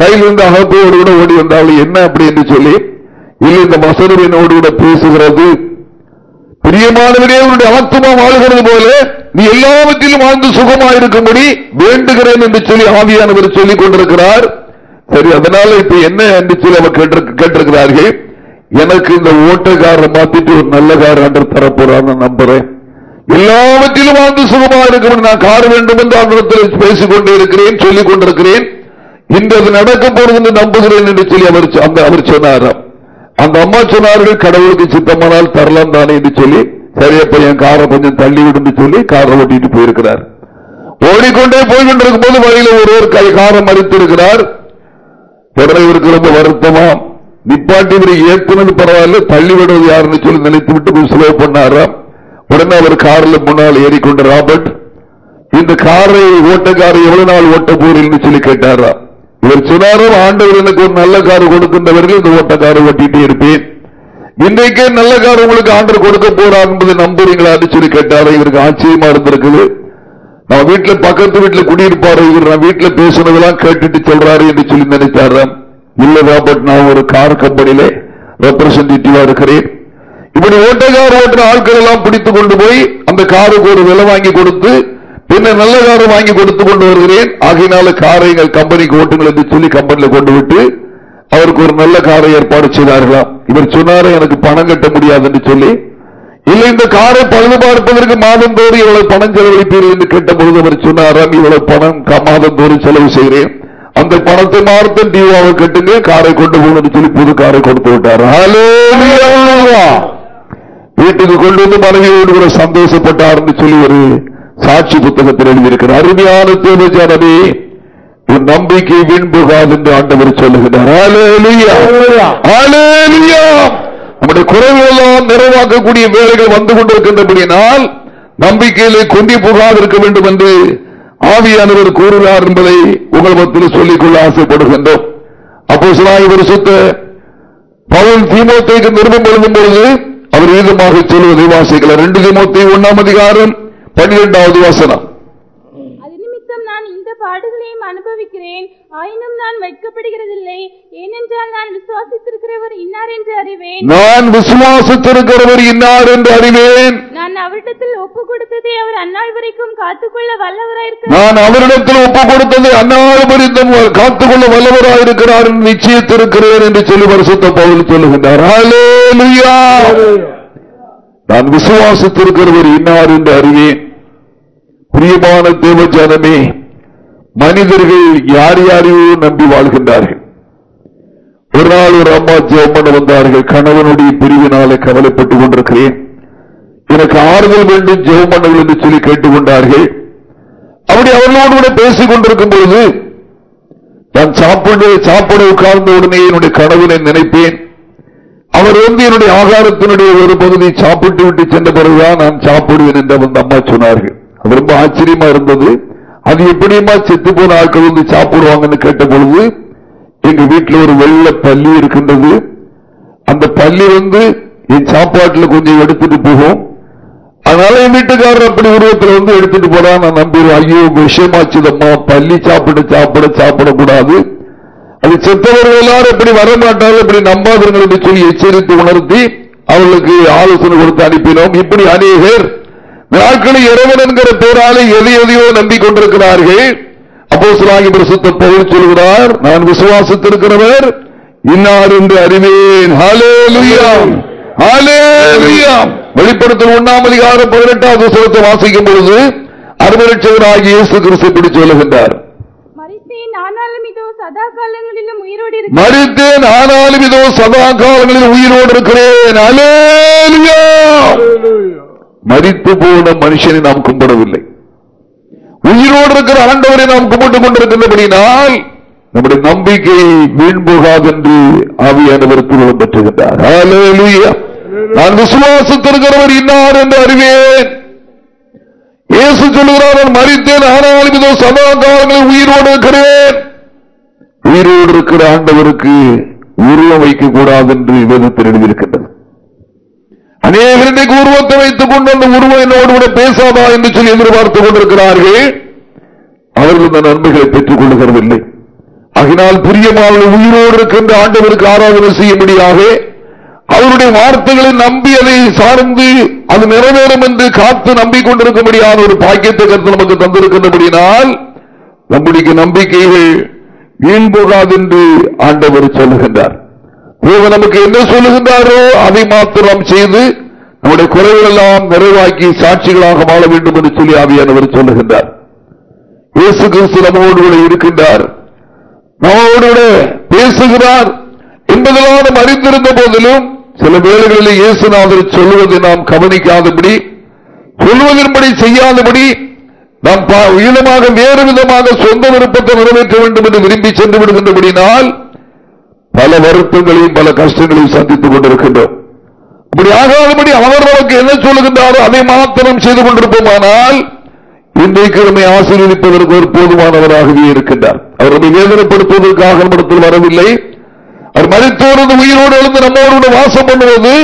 கையில் இருந்த அகப்போடு கூட ஓடி வந்தால் என்ன அப்படி என்று சொல்லி இல்லை இந்த மசருவினோடு கூட பேசுகிறது. பிரியமானவரே உன்னுடைய ஆத்மா வாழ்கிறது போல நீ எல்லாவற்றிலும் வாழ்ந்து சுகமாயிருக்கும்படி வேண்டுகிறேன் என்று சொல்லி ஆவியானவர் சொல்லிக் கொண்டிருக்கிறார். சரி அதனால இப்ப என்ன என்று சொல்லி அவர் கேட்டிருக்கிறார்கள். எனக்கு இந்த ஓட்டக்காரரை மாத்திட்டு ஒரு நல்ல கார் என்று தரப்போறான்னு நம்புறேன். எல்லாவற்றிலும் வாழ்ந்து சுகமா இருக்கும் நான் கார் வேண்டும் என்று அவரிடத்தில் பேசிக் கொண்டிருக்கிறேன் சொல்லிக் கொண்டிருக்கிறேன். இன்று நடக்க போறது என்று நம்புகிறேன் என்று சொல்லி அவர் அந்த அவர் சொன்னாராம் அந்த அம்மா சொன்னார்கள் கடவுளுக்கு சித்தமானால் தரலாம் தானே என்று சொல்லி சரியப்ப என் காரை கொஞ்சம் தள்ளி விடும் சொல்லி காரை ஓட்டிட்டு போயிருக்கிறார். ஓடிக்கொண்டே போய்கொண்டிருக்கும் போது வழியில் ஒருவர் கை காரம் மறித்திருக்கிறார் உடனே இவருக்கு ரொம்ப வருத்தமா? நிப்பாட்டி இவரை இயக்குனர் பரவாயில்ல தள்ளிவிடுவது யாருன்னு சொல்லி நினைத்து விட்டு போய் செலவு பண்ணாராம் உடனே அவர் காரில் முன்னால் ஏறிக்கொண்ட ராபர்ட் இந்த காரை ஓட்டக்காரை எவ்வளவு நாள் ஓட்ட போறீங்கன்னு சொல்லி கேட்டாரா? இவர் சொன்னாரும் ஆண்டவர் எனக்கு ஒரு நல்ல கார் கொடுக்கின்றவர்கள் இந்த ஓட்டக்காரை ஓட்டிட்டே இருப்பேன். இன்றைக்கே நல்ல கார் உங்களுக்கு ஆண்டர் கொடுக்க போறார் என்பதை நம்புறீங்களான்னு சொல்லி கேட்டாரு? இவருக்கு ஆச்சரியமா இருந்திருக்குது. நான் வீட்டுல பக்கத்து வீட்டுல குடியிருப்பாரு இவர் நான் வீட்டுல பேசுனதெல்லாம் கேட்டுட்டு சொல்றாரு என்று சொல்லி நினைத்தாராம் இல்ல பட் நான் ஒரு கார் கம்பெனியில ரெப்ரசன்டேட்டிவா இருக்கிறேன். இப்படி ஓட்டக்கார் ஓட்டுற ஆட்கள் எல்லாம் பிடித்துக் கொண்டு போய் அந்த காருக்கு ஒரு விலை வாங்கி கொடுத்து பின்ன நல்ல காரை வாங்கி கொடுத்து கொண்டு வருகிறேன். ஆகையினால காரை எங்கள் கம்பெனிக்கு ஓட்டுங்கள் என்று சொல்லி கம்பெனியில கொண்டு விட்டு அவருக்கு ஒரு நல்ல காரை ஏற்பாடு செய்தார்களாம் இவர் சொன்னார எனக்கு பணம் கட்ட முடியாது என்று சொல்லி. இல்லை இந்த காரை பழுது பார்ப்பதற்கு மாதந்தோறும் இவ்வளவு பணம் செலவழிப்பீர்கள் என்று கேட்டபொழுது அவர் சொன்னாராம் இவ்வளவு பணம் க- மாதந்தோறும் செலவு செய்கிறேன். அந்த பணத்தை மார்த்தம் டிவாவை கட்டுங்க காரை கொண்டு போகணும்னு சொல்லி புது காரை கொடுத்து விட்டார். வீட்டுக்கு கொண்டு வந்து மனைவியோடு கூட சந்தோஷப்பட்டார்னு சொல்லி ஒரு சாட்சி புத்தகத்தில் எழுதியிருக்கிறார். அருமையான தேவஜானமே உன் நம்பிக்கை வீண்புகாது என்று ஆண்டவர் சொல்லுகிறார். நம்முடைய குறைகளெல்லாம் நிறைவாக்கக்கூடிய வேலைகள் வந்து கொண்டிருக்கின்றபடியினால் நம்பிக்கையிலே குண்டி புகாது இருக்க வேண்டும் என்று ஆவியானவர் கூறுகிறார் என்பதை உங்கள் மத்தியில் சொல்லிக்கொள்ள ஆசைப்படுகின்றோம். அப்போ சிலாய் பரிசுத்த பவுல் தீமோத்தேக்கு நிருபம் எழுதும் பொழுது அவர் வீதமாக சொல்வதை வாசிக்கலாம். ரெண்டு தீமோத்தை ஒன்னாம் அதிகாரம் பன்னிரெண்டாவது வசனம். இந்த பாடுகளையும் அனுபவிக்கிறேன். ஆயினும் நான் வெட்கப்படுகிறதில்லை ஏனென்றால் நான் விசுவாசித்திருக்கிறவர் இன்னார் என்று அறிவேன். நான் விசுவாசித்திருக்கிறவர் இன்னார் என்று அறிவேன். நான் அவரிடத்தில் ஒப்பு கொடுத்ததை அவர் அந்நாள் வரைக்கும் காத்துக்கொள்ள வல்லவராயிருக்கிறார் நான் அவரிடத்தில் ஒப்பு கொடுத்ததை அந்நாள் பரிந்தும் காத்துக்கொள்ள வல்லவராயிருக்கிறார் நிச்சயித்திருக்கிறேன் என்று சொல்லி பரிசுத்த பவுல் சொல்லுகின்றார். நான் விசுவாசித்திருக்கிறவர் இன்னார் என்று அறிவேன். பிரியமான தேவ ஜனமே மனிதர்கள் யார் யாரையோ நம்பி வாழ்கின்றார்கள். ஒரு நாள் ஒரு அம்மா ஜெபம் வந்தார்கள். கணவனுடைய பிரிவினாலே கவலைப்பட்டுக் கொண்டிருக்கிறேன். எனக்கு ஆறுதல் வேண்டும் ஜெபம் என்று சொல்லி கேட்டுக்கொண்டார்கள். அப்படி அவர்களோடு கூட பேசிக் கொண்டிருக்கும் பொழுது நான் சாப்பிட சாப்பிட உட்கார்ந்த உடனே என்னுடைய கனவினை நினைப்பேன். அவர் வந்து என்னுடைய ஆகாரத்தினுடைய ஒரு பகுதி சாப்பிட்டு விட்டு சென்ற பிறகுதான் நான் சாப்பிடுவேன் என்று அந்த அம்மா சொன்னார்கள். அது ரொம்ப ஆச்சரியமா இருந்தது. அது எப்படியுமா செத்து போன ஆட்கள் வந்து சாப்பிடுவாங்கன்னு கேட்ட பொழுது எங்க வீட்டில் ஒரு வெள்ள பள்ளி இருக்கின்றது. அந்த பள்ளி வந்து என் சாப்பாட்டுல கொஞ்சம் எடுத்துட்டு போகும். அதனால என் வீட்டுக்காரர் அப்படி உருவத்தில் வந்து எடுத்துட்டு போறா நான் நம்பிடுவேன் ஐயோ விஷயமாச்சுதம்மா பள்ளி சாப்பிட சாப்பிட சாப்பிடக்கூடாது. அது செத்தவர்கள் எல்லாரும் இப்படி வரமாட்டாலும் இப்படி நம்பாதவர்கள் என்று சொல்லி எச்சரித்து உணர்த்தி அவர்களுக்கு ஆலோசனை கொடுத்து அனுப்பினோம். இப்படி அநேகர் நாட்களில் இறைவன் என்கிற பேராலே எதை எதையோ நம்பிக்கொண்டிருக்கிறார்கள் அப்போ சிலாகி பிரசுத்த பவுல் சொல்கிறார் நான் விசுவாசித்திருக்கிறவர் இன்னார் என்று அறிவேன். வெளிப்படுத்தல் ஒண்ணாம் அதிகாரம் பதினெட்டாவது வசனத்தை வாசிக்கும் பொழுது அருமரட்சகராகிய இயேசு கிறிஸ்து இப்படி சொல்லுகின்றார். மறித்தேன் ஆனாலும் இதோ சதா காலங்களிலும் உயிரோடு இருக்கிறேன். மறித்தேன் ஆனாலும் இதோ சதா காலங்களில் உயிரோடு இருக்கிறேன். ஹalleluya மறித்து போன மனுஷனை நாம் கும்பிடவில்லை. உயிரோடு இருக்கிற ஆண்டவரை நாம் கும்பிட்டுக் கொண்டிருக்கின்றபடினால் நம்முடைய நம்பிக்கை வீண் போகாது என்று ஆவியானவர் திருவம் பெற்றுகின்றார். நான் விசுவாசத்திருக்கிறவர் இன்னார் என்று அறிவேன். இயேசு சொல்லுகிறார் மறித்தேன் ஆனாலும் இதோ சதா காலங்களில் உயிரோடு இருக்கிறேன். உயிரோடு இருக்கிற ஆண்டவருக்கு உருவம் வைக்கக்கூடாது என்று வேதத்தில் எழுதியிருக்கின்றது. அநேகர் இன்றைக்கு உருவத்தை வைத்துக் கொண்டு அந்த உருவம் என்னோடு கூட பேசாதா என்று சொல்லி எதிர்பார்த்துக் கொண்டிருக்கிறார்கள். அவர்கள் இந்த நன்மைகளை பெற்றுக் கொள்ளுகிறதில்லை. ஆகினால் பிரியமாக உயிரோடு இருக்கின்ற ஆண்டவருக்கு ஆராதனை செய்யும்படியாக அவருடைய வார்த்தைகளை நம்பி அதை சார்ந்து அது நிறைவேறும் என்று காத்து நம்பிக்கொண்டிருக்கும்படியான ஒரு பாக்கியத்தை கருத்து நமக்கு தந்திருக்கின்றபடியினால் நம்முடைய நம்பிக்கைகள் வீண் போகாது என்று ஆண்டவர் சொல்லுகின்றார். தேவன் நமக்கு என்ன சொல்லுகின்றாரோ அதை மாத்திரம் செய்து நம்முடைய குறைகள் எல்லாம் நிறைவாக்கி சாட்சிகளாக வாழ வேண்டும் என்று சொல்லி ஆவியானவர் சொல்லுகின்றார். இயேசு கிறிஸ்து நம்மோடு கூட இருக்கின்றார். நம்மோடு கூட பேசுகிறார் என்பதெல்லாம் நாம் அறிந்திருந்த போதிலும் சில வேளைகளில் இயேசுநாதர் சொல்லுவதை நாம் கவனிக்காதபடி சொல்வதன்படி செய்யாதபடி நாம் பா- வேறு விதமாக சொந்த விருப்பத்தை நிறைவேற்ற வேண்டும் என்று விரும்பி சென்று விடுகின்றபடினால் பல வருத்தங்களையும் பல கஷ்டங்களையும் சந்தித்துக் கொண்டிருக்கின்றோம். இப்படி ஆகாதபடி அவர் நமக்கு என்ன சொல்லுகின்றாரோ அதை மாத்திரம் செய்து கொண்டிருப்போமானால் இன்றைக்கு நம்மை ஆசீர்வதிப்பதற்கு ஒரு போதுமானவராகவே இருக்கின்றார். அவர் நம்மை வேதனைப்படுத்துவதற்காக நம்மிடத்தில் வரவில்லை. அவர் மறித்தோரது உயிரோடு எழுந்து நம்மோடு கூட வாசம் பண்ணுவது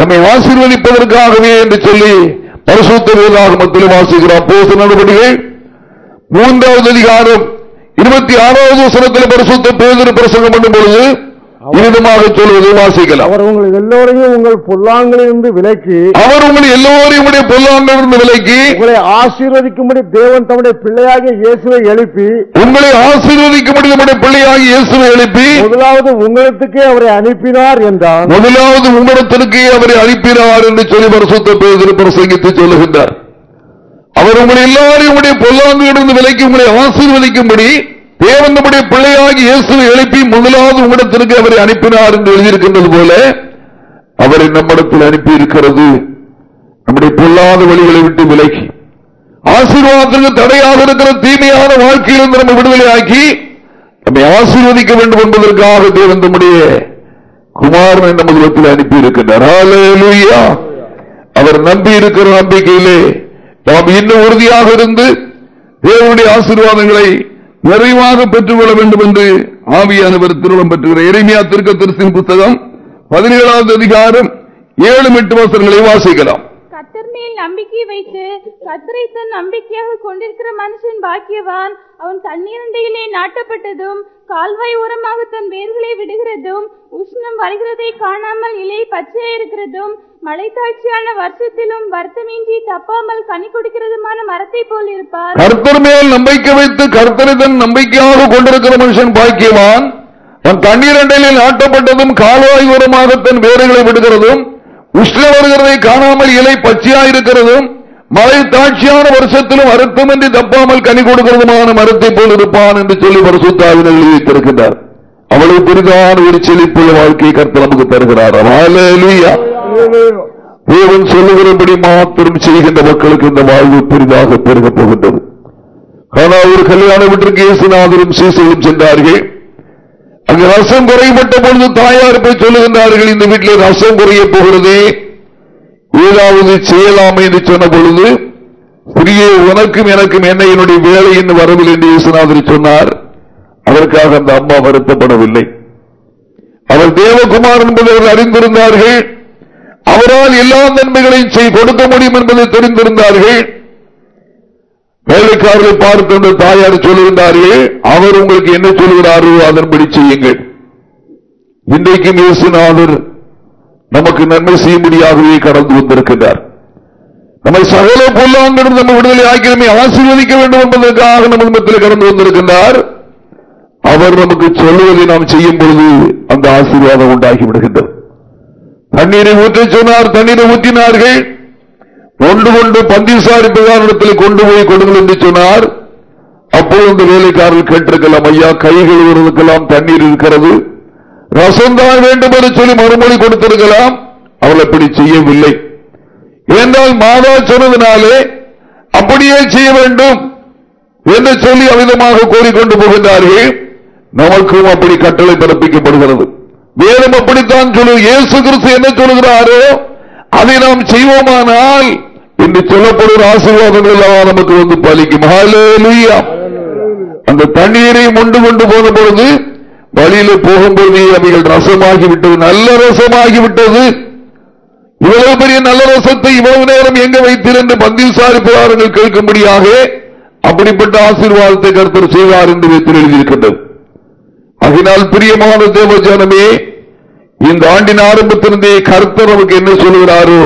நம்மை ஆசீர்வதிப்பதற்காகவே என்று சொல்லி பரிசுத்த வேதாகமத்தில் வாசிக்கிறார். போச நடவடிக்கை மூன்றாவது அதிகாரம் இருபத்தி ஆறாவது வசனத்தில் பரிசுத்த பேதர் பிரசங்கம் பண்ணும் பொழுது விதமாக சொல்வதை வாசிக்கலாம். அவர் உங்கள் எல்லோரையும் உங்கள் பொல்லாங்களிலிருந்து விலக்கி அவர் உங்களை எல்லோரையும் உடைய பொல்லாண்டிலிருந்து விலக்கி உங்களை ஆசீர்வதிக்கும்படி தேவன் தம்முடைய பிள்ளையாகிய இயேசுவை எழுப்பி உங்களை ஆசீர்வதிக்க முடியும் பிள்ளையாகி இயேசுவை எழுப்பி முதலாவது உங்களிடத்துக்கே அவரை அனுப்பினார் என்றான். முதலாவது உம்மிடத்திற்கு அவரை அனுப்பினார் என்று சொல்லி பரிசுத்த பேர் பிரசங்கித்து சொல்லுகின்றார். அவர் உங்களை எல்லாரையும் உடைய பொல்லாங்கிலிருந்து விலக்கி உங்களை ஆசீர்வதிக்கும்படி தேவன் நம்முடைய பிள்ளையாகி இயேசுவை எழுப்பி முதலாவது உங்களிடத்திற்கு அவரை அனுப்பினார் என்று எழுதியிருக்கின்றது போல அவரை நம்மிடத்தில் அனுப்பி இருக்கிறது நம்முடைய பொல்லாத வழிகளை விட்டு விலகி ஆசீர்வாதத்திற்கு தடையாக இருக்கிற தீமையான வாழ்க்கையிலிருந்து நம்ம விடுதலை ஆக்கி நம்மை ஆசீர்வதிக்க வேண்டும் என்பதற்காக தேவன் நம்முடைய குமாரனை நமது இடத்தில் அனுப்பி இருக்கின்றார் அவர் நம்பி இருக்கிற நம்பிக்கையிலே நாம் இன்னும் உறுதியாக இருந்து தேவனுடைய ஆசீர்வாதங்களை நிறைவாக பெற்றுக்கொள்ள வேண்டும் என்று ஆவியானவர் திருமணம் பெற்றுகிறார் எளிமையா திருக்க திருசின் புத்தகம் பதினேழாவது அதிகாரம் ஏழு எட்டு வசனங்களை வாசிக்கலாம். கத்தர் மேல் நம்பிக்கை வைத்து கத்தரை தன் நம்பிக்கையாக கொண்டிருக்கிற மனுஷன் பாக்கியவான். அவன் தண்ணீரண்டையிலே நாட்டப்பட்டதும் கால்வாய் ஓரமாக தன் வேர்களை விடுகிறதும் உஷ்ணம் வருகிறதை காணாமல் இலை பச்சையா இருக்கிறதும் மலைத்தாட்சியான வருஷத்திலும் வருத்தமின்றி தப்பாமல் கனி கொடுக்கிறதுமான மரத்தை போல் இருப்பார். கர்த்தர் மேல் நம்பிக்கை வைத்து கர்த்தரை தன் நம்பிக்கையாக கொண்டிருக்கிற மனுஷன் பாக்கியவான். தன் தண்ணீர் அண்டையில் நாட்டப்பட்டதும் கால்வாய் ஓரமாக தன் வேர்களை விடுகிறதும் உஷ்ண வருகிறதை காணாமல் இலை பச்சையாயிருக்கிறதும் மழை தாட்சியான வருஷத்திலும் அறுத்தமின்றி தப்பாமல் கனி கொடுக்கிறதுமான மரத்தை போல் இருப்பான் என்று சொல்லி வருஷத்தாவின் எழுதி வைத்திருக்கின்றார். அவ்வளவு பெரிதான ஒரு செழிப்புள்ள வாழ்க்கையை கருத்து நமக்கு தருகிறார். ஹalleluya. தேவன் சொல்லுகிறபடி மாத்திரம் செய்கின்ற மக்களுக்கு இந்த வாழ்வு பெரிதாக பெருகப் போகின்றது. ஆனால் ஒரு கல்யாண வீட்டிற்கு இயேசுநாதரும் சீசையும் சென்றார்கள். அங்கு ரசம் குறைபட்ட பொழுது தாயார் போய் சொல்லுகின்றார்கள் இந்த வீட்டில் ரசம் குறைய போகிறது. ஏதாவது செய்யலாமே என்று சொன்ன பொழுது பிரியே உனக்கும் எனக்கும் என்ன என்னுடைய வேலை என்று வரவில்லை என்று இயேசுநாதர் சொன்னார். அதற்காக அந்த அம்மா வருத்தப்படவில்லை. அவர் தேவகுமார் என்பதை அறிந்திருந்தார்கள். அவரால் எல்லா நன்மைகளையும் கொடுக்க முடியும் என்பதை தெரிந்திருந்தார்கள். வேலைக்காரர்கள் பார்த்து தாயார் சொல்லுகின்றார்கள் அவர் உங்களுக்கு என்ன சொல்கிறாரோ அதன்படி செய்யுங்கள். இன்றைக்கும் இயேசுநாதர் நமக்கு நன்மை செய்யும்படியாகவே கடந்து வந்திருக்கின்றார். நம்மை சகல பொல்லாங்கிருந்து நம்ம விடுதலை ஆக்கி ஆசீர்வதிக்க வேண்டும் என்பதற்காக நமது மத்தியில் கடந்து வந்திருக்கின்றார். அவர் நமக்கு சொல்லுவதை நாம் செய்யும் பொழுது அந்த ஆசீர்வாதம் உண்டாகி விடுகின்றது தண்ணீரை ஊற்ற சொன்னார் தண்ணீரை ஊற்றினார்கள். கொண்டு கொண்டு பந்திசாரி பிரதானத்தில் கொண்டு போய் கொடுங்கள் என்று சொன்னார். அப்போது அந்த வேலைக்காரர்கள் கேட்டிருக்கலாம் ஐயா கைகள் இருக்கலாம் தண்ணீர் இருக்கிறது. ரசம்தான் வேண்டும் என்று சொல்லி மறுமொழி கொடுத்திருக்கலாம். அவள் அப்படி செய்யவில்லை. ஏனால் மாதா சொன்னதினாலே அப்படியே செய்ய வேண்டும் என்று சொல்லி அமிதமாக கோரிக்கொண்டு போகின்றார்கள். நமக்கும் அப்படி கட்டளை பிறப்பிக்கப்படுகிறது. வேறும் அப்படித்தான் சொல்லு. இயேசு கிறிஸ்து என்ன சொல்லுகிறாரோ அதை நாம் செய்வோமானால் என்று சொல்லப்படுகிற ஆசீர்வாதங்கள் எல்லாம் நமக்கு வந்து பலிக்கும். அந்த தண்ணீரை உண்டு கொண்டு போன பொழுது வழியில போகும்போது அவைகள் ரசமாகி விட்டது நல்ல ரசமாகி விட்டது இவ்வளவு பெரிய நல்ல ரசத்தை இவ்வளவு நேரம் எங்க வைத்திருந்து என்று பந்தில் விசாரிப்பார்கள் கேட்கும்படியாக அப்படிப்பட்ட ஆசீர்வாதத்தை கருத்தர் செய்வார் என்று வைத்து எழுதியிருக்கின்றது. அதனால் பிரியமான தேவஜானமே இந்த ஆண்டின் ஆரம்பத்திலிருந்தே கர்த்தர் நமக்கு என்ன சொல்கிறாரோ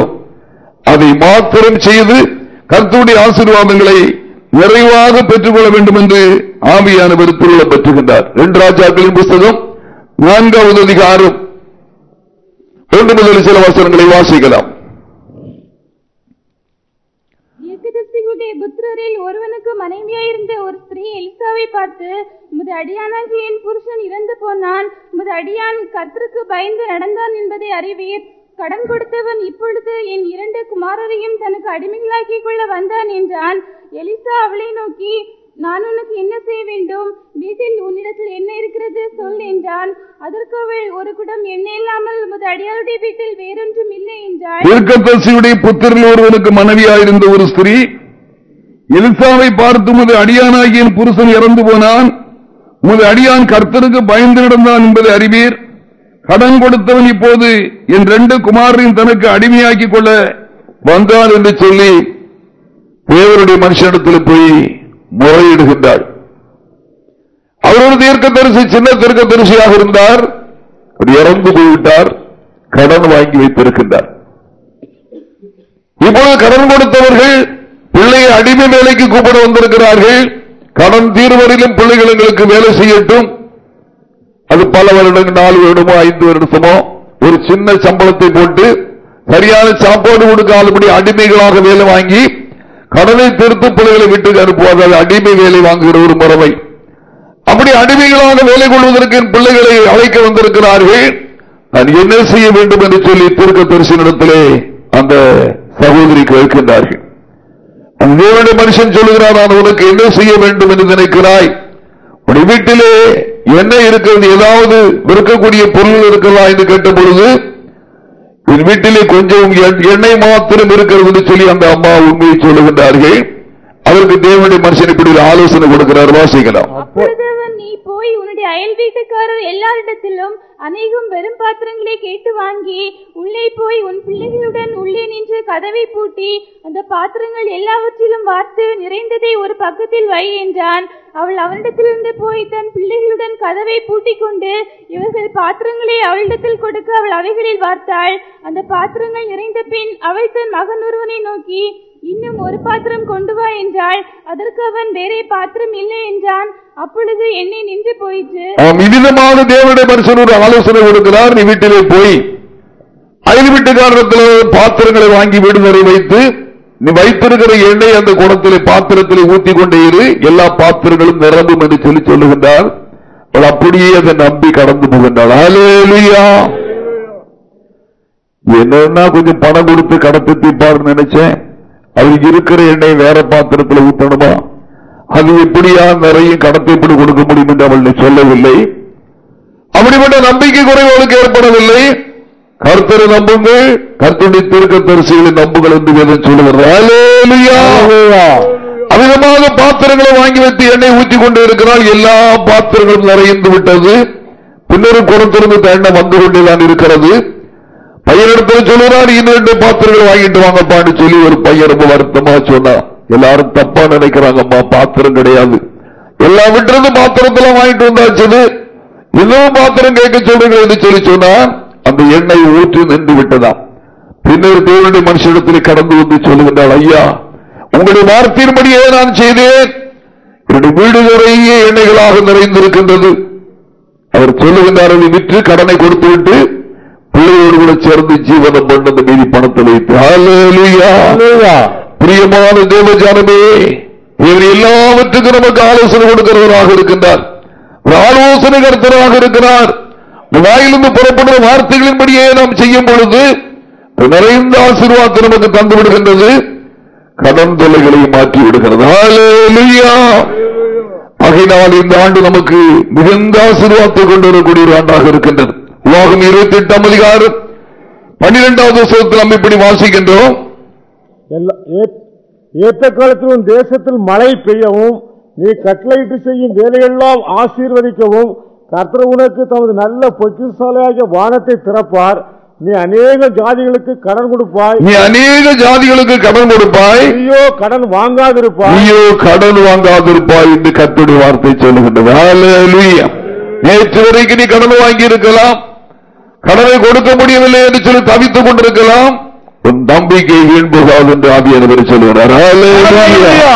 அதை மாத்திரம் செய்து கர்த்தருடைய ஆசீர்வாதங்களை நிறைவாக பெற்றுக்கொள்ள வேண்டும் என்று ஆவியானவர் திருவிழா பெற்றுகின்றார். ரெண்டு ராஜாக்களின் புஸ்தகம் நான்காவது அதிகாரம் ரெண்டு முதல் சில வசனங்களை வாசிக்கலாம். தீர்க்கதரிசிகளுடைய புத்திரரில் ஒருவனுக்கு மனைவியாயிருந்த ஒரு ஸ்திரீ எலிசாவை பார்த்து முது அடியான என் புருஷன் இறந்து போனான். முது அடியான் கத்திற்கு பயந்து நடந்தான் என்பதை அறிவீர். கடன் கொடுத்தவன் இப்பொழுது என் இரண்டு குமாரரையும் தனக்கு அடிமைகளாக்கிக் கொள்ள வந்தான் என்றான். எலிசா அவளை நோக்கி நான் உனக்கு என்ன செய்ய வேண்டும்? வீட்டில் உன்னிடத்தில் என்ன இருக்கிறது? சொல் என்றான். அதற்கு அவள் ஒரு குடம் எண்ணெய் இல்லாமல் உமது அடியாளுடைய வீட்டில் வேறொன்றும் இல்லை என்றாள். புத்திரில் ஒருவனுக்கு மனைவியாயிருந்த ஒரு ஸ்திரீ எலிசாவை பார்த்து முது அடியானாகிய புருஷன் இறந்து போனான். உமது அடியான் கர்த்தருக்கு பயந்து நடந்தான் என்பதை அறிவீர். கடன் கொடுத்தவன் இப்போது என் ரெண்டு குமாரின் தனக்கு அடிமையாக்கிக் கொள்ள வந்தான் என்று சொல்லி தேவருடைய மனுஷனிடத்தில் போய் முறையிடுகின்றாள் அவரோட தீர்க்க தரிசி சின்ன தீர்க்கதரிசியாக இருந்தார். அவர் இறந்து போய்விட்டார். கடன் வாங்கி வைத்திருக்கின்றார். இப்பொழுது கடன் கொடுத்தவர்கள் பிள்ளையை அடிமை வேலைக்கு கூப்பிட வந்திருக்கிறார்கள். கடன் தீர்வரிலும் பிள்ளைகள் எங்களுக்கு வேலை செய்யட்டும். அது பல வருடங்கள் நாலு வருடமோ ஐந்து வருடமோ ஒரு சின்ன சம்பளத்தை போட்டு சரியான சாப்பாடு கொடுக்காதபடி அடிமைகளாக வேலை வாங்கி கடனை திருத்து பிள்ளைகளை வீட்டுக்கு அனுப்புவார்கள். அது அடிமை வேலை வாங்குகிற ஒரு முறைமை அப்படி அடிமைகளாக வேலை கொள்வதற்கு பிள்ளைகளை அழைக்க வந்திருக்கிறார்கள். நான் என்ன செய்ய வேண்டும் என்று சொல்லி திருக்க தரிசனத்திலே அந்த சகோதரி கேட்கின்றார்கள். அந்த தேவனுடைய மனுஷன் சொல்லுகிறார் நான் உனக்கு என்ன செய்ய வேண்டும் என்று நினைக்கிறாய்? உடைய வீட்டிலே என்ன இருக்கிறது ஏதாவது விற்கக்கூடிய பொருள் இருக்கலாம் என்று கேட்ட பொழுது என் வீட்டிலே கொஞ்சம் எண்ணெய் மாத்திரம் இருக்கிறது என்று சொல்லி அந்த அம்மா உண்மையை சொல்லுகின்றார்கள். அதற்கு தேவனுடைய மனுஷன் இப்படி ஒரு ஆலோசனை கொடுக்கிறார். வாசிக்கலாம். நீ போய் உன்னுடைய அயல் வீட்டுக்காரர் எல்லாரிடத்திலும் அநேகம் வெறும் பாத்திரங்களை கேட்டு வாங்கி உள்ளே போய் உன் பிள்ளைகளுடன் உள்ளே நின்று கதவை பூட்டி அந்த பாத்திரங்கள் எல்லாவற்றிலும் வார்த்து நிறைந்ததை ஒரு பக்கத்தில் வை என்றான். அவள் அவனிடத்திலிருந்து போய் தன் பிள்ளைகளுடன் கதவை பூட்டிக் கொண்டு இவர்கள் பாத்திரங்களை அவளிடத்தில் கொடுக்க அவள் அவைகளில் வார்த்தாள். அந்த பாத்திரங்கள் நிறைந்த பின் அவள் தன் மகன் ஒருவனை நோக்கி இன்னும் ஒரு பாத்திரம் கொண்டு வா என்றாள். அதற்கு அவன் வேறே பாத்திரம் இல்லை என்றான். அப்பொழுது எண்ணெய் நின்று போயிற்று. தேவனுடைய மனுஷன் ஒரு ஆலோசனை கொடுக்கிறார். நீ வீட்டிலே போய் அயல் வீட்டுக்காரத்தில் பாத்திரங்களை வாங்கி விடுதலை வைத்து நீ வைத்திருக்கிற எண்ணெய் அந்த குடத்திலே பாத்திரத்திலே ஊத்தி கொண்டே இரு. எல்லா பாத்திரங்களும் நிரம்பும் என்று சொல்லி சொல்லுகின்றார். அவள் அப்படியே அதை நம்பி கடந்து போகின்றாள். ஹalleluya. என்னன்னா கொஞ்சம் பணம் கொடுத்து கடத்தி தீர்ப்பாருன்னு நினைச்சேன். அவருக்கு இருக்கிற எண்ணெய் வேற பாத்திரத்தில் ஊத்தணுமா? அது எப்படியா நிறைய கடத்தை எப்படி கொடுக்க முடியும் என்று அவள் சொல்லவில்லை. அப்படிப்பட்ட நம்பிக்கை குறைவு அவளுக்கு ஏற்படவில்லை. கர்த்தரை நம்புங்கள். கர்த்தருடைய திருக்க தரிசிகளை நம்புங்கள் என்று வேதம் ஹalleluya. அதிகமாக பாத்திரங்களை வாங்கி வைத்து எண்ணெய் ஊற்றி கொண்டு இருக்கிறால் எல்லா பாத்திரங்களும் நிறைந்து விட்டது. பின்னரும் குடத்திலிருந்து எண்ணெய் வந்து கொண்டேதான் இருக்கிறது. பையனிடத்தில் சொல்லுறான் இன்னும் ரெண்டு பாத்திரங்கள் வாங்கிட்டு வாங்கப்பான்னு சொல்லி ஒரு பையன் ரொம்ப வருத்தமா சொன்னா. எல்லாரும் தப்பா நினைக்கிறாங்கம்மா பாத்திரம் கிடையாது. எல்லா விட்டுறது பாத்திரத்தெல்லாம் வாங்கிட்டு வந்தாச்சு இன்னும் பாத்திரம் கேட்க சொல்லுங்க சொல்லி சொன்னா அந்த எண்ணெய் ஊற்றி நின்று விட்டதாம். பின்னர் தேவனுடைய மனுஷனிடத்தில் கடந்து வந்து சொல்லுகின்றாள் ஐயா உங்களுடைய வார்த்தையின்படியே நான் செய்தேன். என்னுடைய வீடு நிறைய எண்ணெய்களாக நிறைந்திருக்கின்றது. அவர் சொல்லுகின்றார் விற்று கடனை கொடுத்து விட்டு பிள்ளையோடு கூட சேர்ந்து ஜீவனம் பண்ணது மீதி பணத்தை வைத்து. பிரியமான தேவஜானமே இவர் எல்லாவற்றுக்கும் நமக்கு ஆலோசனை கொடுக்கிறவராக இருக்கின்றார். ஒரு ஆலோசனை கருத்தராக இருக்கிறார். வாயிலிருந்து புறப்படுற வார்த்தைகளின்படியே நாம் செய்யும் பொழுது நிறைந்த ஆசீர்வாதத்தை நமக்கு தந்து விடுகின்றது. கடன் தொல்லைகளை மாற்றி விடுகிறது. ஆகையினால் இந்த ஆண்டு நமக்கு மிகுந்த ஆசீர்வாதத்தை கொண்டு வரக்கூடிய ஒரு ஆண்டாக இருக்கின்றது. உலகம் இருபத்தி எட்டாம் அதிகாரம் பன்னிரெண்டாவது வருஷத்தில் நம்ம இப்படி வாசிக்கின்றோம். ஏற்ற காலத்தில் உன் தேசத்தில் மழை பெய்யவும் நீ கட்டளையிட்டு செய்யும் வேலையெல்லாம் ஆசீர்வதிக்கவும் கர்த்தர் உனக்கு தமது நல்ல பொக்கிசாலையாகிய வானத்தை திறப்பார். நீ அநேக ஜாதிகளுக்கு கடன் கொடுப்பாய். நீ அநேக ஜாதிகளுக்கு கடன் கொடுப்பாய். நீயோ கடன் வாங்காதிருப்பாய். நீயோ கடன் வாங்காதிருப்பாய் என்று கத்துடைய வார்த்தை சொல்லுகின்றது. நேற்று வரைக்கும் நீ கடன் வாங்கி இருக்கலாம் கடனை கொடுக்க முடியவில்லை என்று சொல்லி தவித்துக் கொண்டிருக்கலாம். உன் நம்பிக்கை வீண் போகாது என்று ஆவியானவர் சொல்லுகிறார். ஹalleluya.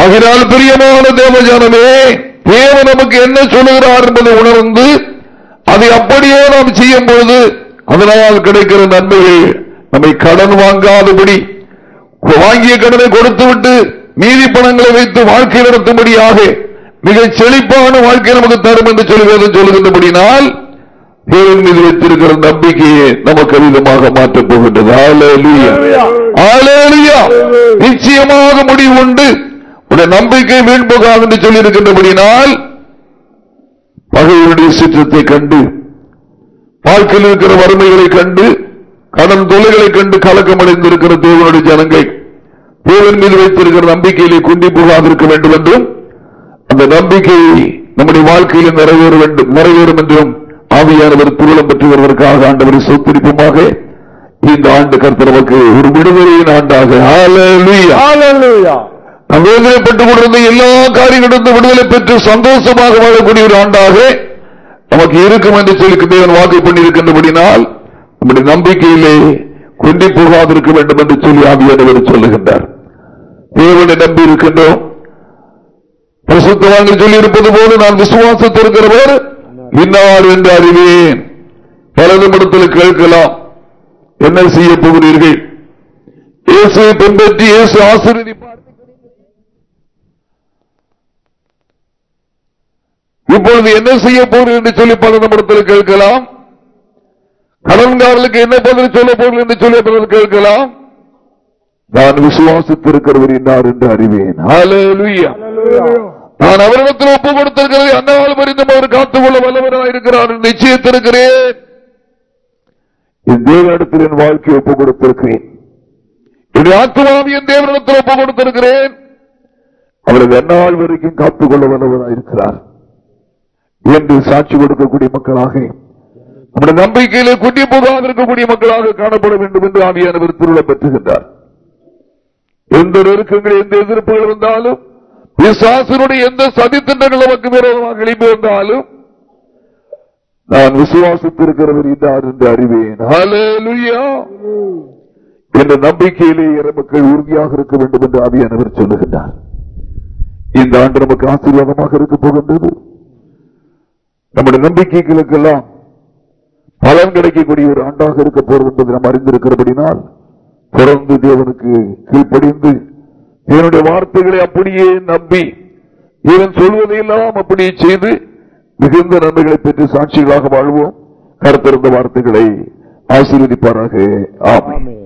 ஆகினால் பிரியமான தேவஜானமே தேவன் நமக்கு என்ன சொல்லுகிறார் என்பதை உணர்ந்து அதை அப்படியே நாம் செய்யும் பொழுது அதனால் கிடைக்கிற நன்மைகள் நம்மை கடன் வாங்காதபடி வாங்கிய கடனை கொடுத்துவிட்டு மீதி பணங்களை வைத்து வாழ்க்கை நடத்தும்படியாக மிக செழிப்பான வாழ்க்கை நமக்கு தரும் என்று சொல்லுவது சொல்லுகின்றபடினால் தேவன் மீது வைத்திருக்கிற நம்பிக்கையை நமக்கு அதிகமாக மாற்றப் போகின்றது. நிச்சயமாக முடிவு உண்டு. உடைய நம்பிக்கை வீண் போகாது என்று சொல்லியிருக்கின்றபடினால் பகைவனுடைய சிற்றத்தை கண்டு வாழ்க்கையில் இருக்கிற வறுமைகளை கண்டு கடன் தொலைகளை கண்டு கலக்கமடைந்திருக்கிற தேவனுடைய ஜனங்கள் தேவன் மீது வைத்திருக்கிற நம்பிக்கையிலே குண்டி போகாதிருக்க வேண்டும் என்றும் அந்த நம்பிக்கை நம்முடைய வாழ்க்கையில் நிறைவேற வேண்டும் நிறைவேறும் என்றும் ஆவியானவர் திருளம் பெற்று வருவதற்காக ஆண்டவரை சொத்திருப்பமாக. இந்த ஆண்டு நமக்கு ஒரு விடுதலையின் ஆண்டாக. நாம் வேதனைப்பட்டுக் கொண்டிருந்த எல்லா காரியங்களிலிருந்து விடுதலை பெற்று சந்தோஷமாக வாழக்கூடிய ஒரு ஆண்டாக நமக்கு இருக்கும் என்று சொல்லி தேவன் வாக்கு பண்ணியிருக்கின்றபடினால் நம்முடைய நம்பிக்கையிலே கொண்டி போகாதிருக்க வேண்டும் என்று சொல்லி ஆவியானவர் சொல்லுகின்றார். தேவனை நம்பி இருக்கின்றோம். பிரசுத்தவான்கள் சொல்லி இருப்பது போல நான் விசுவாசத்திருக்கிறவர் பின்னாள் என்று அறிவேன். பல நிமிடத்தில் கேட்கலாம். என்ன செய்ய போகிறீர்கள்? இயேசுவை பின்பற்றி இயேசு ஆசிரியப்பார் இப்பொழுது என்ன செய்ய போகிறீர்கள் என்று சொல்லி பல நிமிடத்தில் கேட்கலாம். கடன்காரர்களுக்கு என்ன பதில் சொல்ல போகிறீர்கள் என்று சொல்லி பலர் கேட்கலாம். நான் விசுவாசித்திருக்கிறவர் இன்னார் என்று அறிவேன். ஹalleluya. நான் அவரிடத்தில் ஒப்பு கொடுத்திருக்கிறதை அந்நாள் மறிந்தும் அவர் காத்துக்கொள்ள வல்லவராக இருக்கிறார் நிச்சயத்திருக்கிறேன். என் தேவனிடத்தில் என் வாழ்க்கையை ஒப்பு கொடுத்திருக்கிறேன் என்னுடைய ஆத்மாவி என் தேவனிடத்தில் ஒப்பு கொடுத்திருக்கிறேன் அவரது அந்நாள் வரைக்கும் காத்துக்கொள்ள வல்லவராக இருக்கிறார். என்று சாட்சி கொடுக்கக்கூடிய மக்களாக நம்முடைய நம்பிக்கையிலே குட்டி போகாது இருக்கக்கூடிய மக்களாக காணப்பட வேண்டும் என்று ஆவியானவர் திருவிழம் பெற்றுகின்றார். எந்த நெருக்கங்கள் எந்த எதிர்ப்புகள் வந்தாலும் விசுவாசனுடைய எந்த சதித்திட்டங்கள் நமக்கு விரோதமாக எழுப்பி வந்தாலும் நான் விசுவாசித்திருக்கிறவர் இதார் என்று அறிவேன். என்ற நம்பிக்கையிலே இறை மக்கள் உறுதியாக இருக்க வேண்டும் என்று ஆவியானவர் சொல்லுகின்றார். இந்த ஆண்டு நமக்கு ஆசீர்வாதமாக இருக்க போகின்றது. நம்முடைய நம்பிக்கைகளுக்கெல்லாம் பலன் கிடைக்கக்கூடிய ஒரு ஆண்டாக இருக்க போறது என்பதை நாம் அறிந்திருக்கிறபடினால் தொடர்ந்து தேவனுக்கு கீழ்ப்படிந்து இவனுடைய வார்த்தைகளை அப்படியே நம்பி இவன் சொல்வதையெல்லாம் அப்படியே செய்து மிகுந்த நன்மைகளை பெற்று சாட்சிகளாக வாழ்வோம். கருத்திருந்த வார்த்தைகளை ஆசீர்வதிப்பாராக. ஆமென்.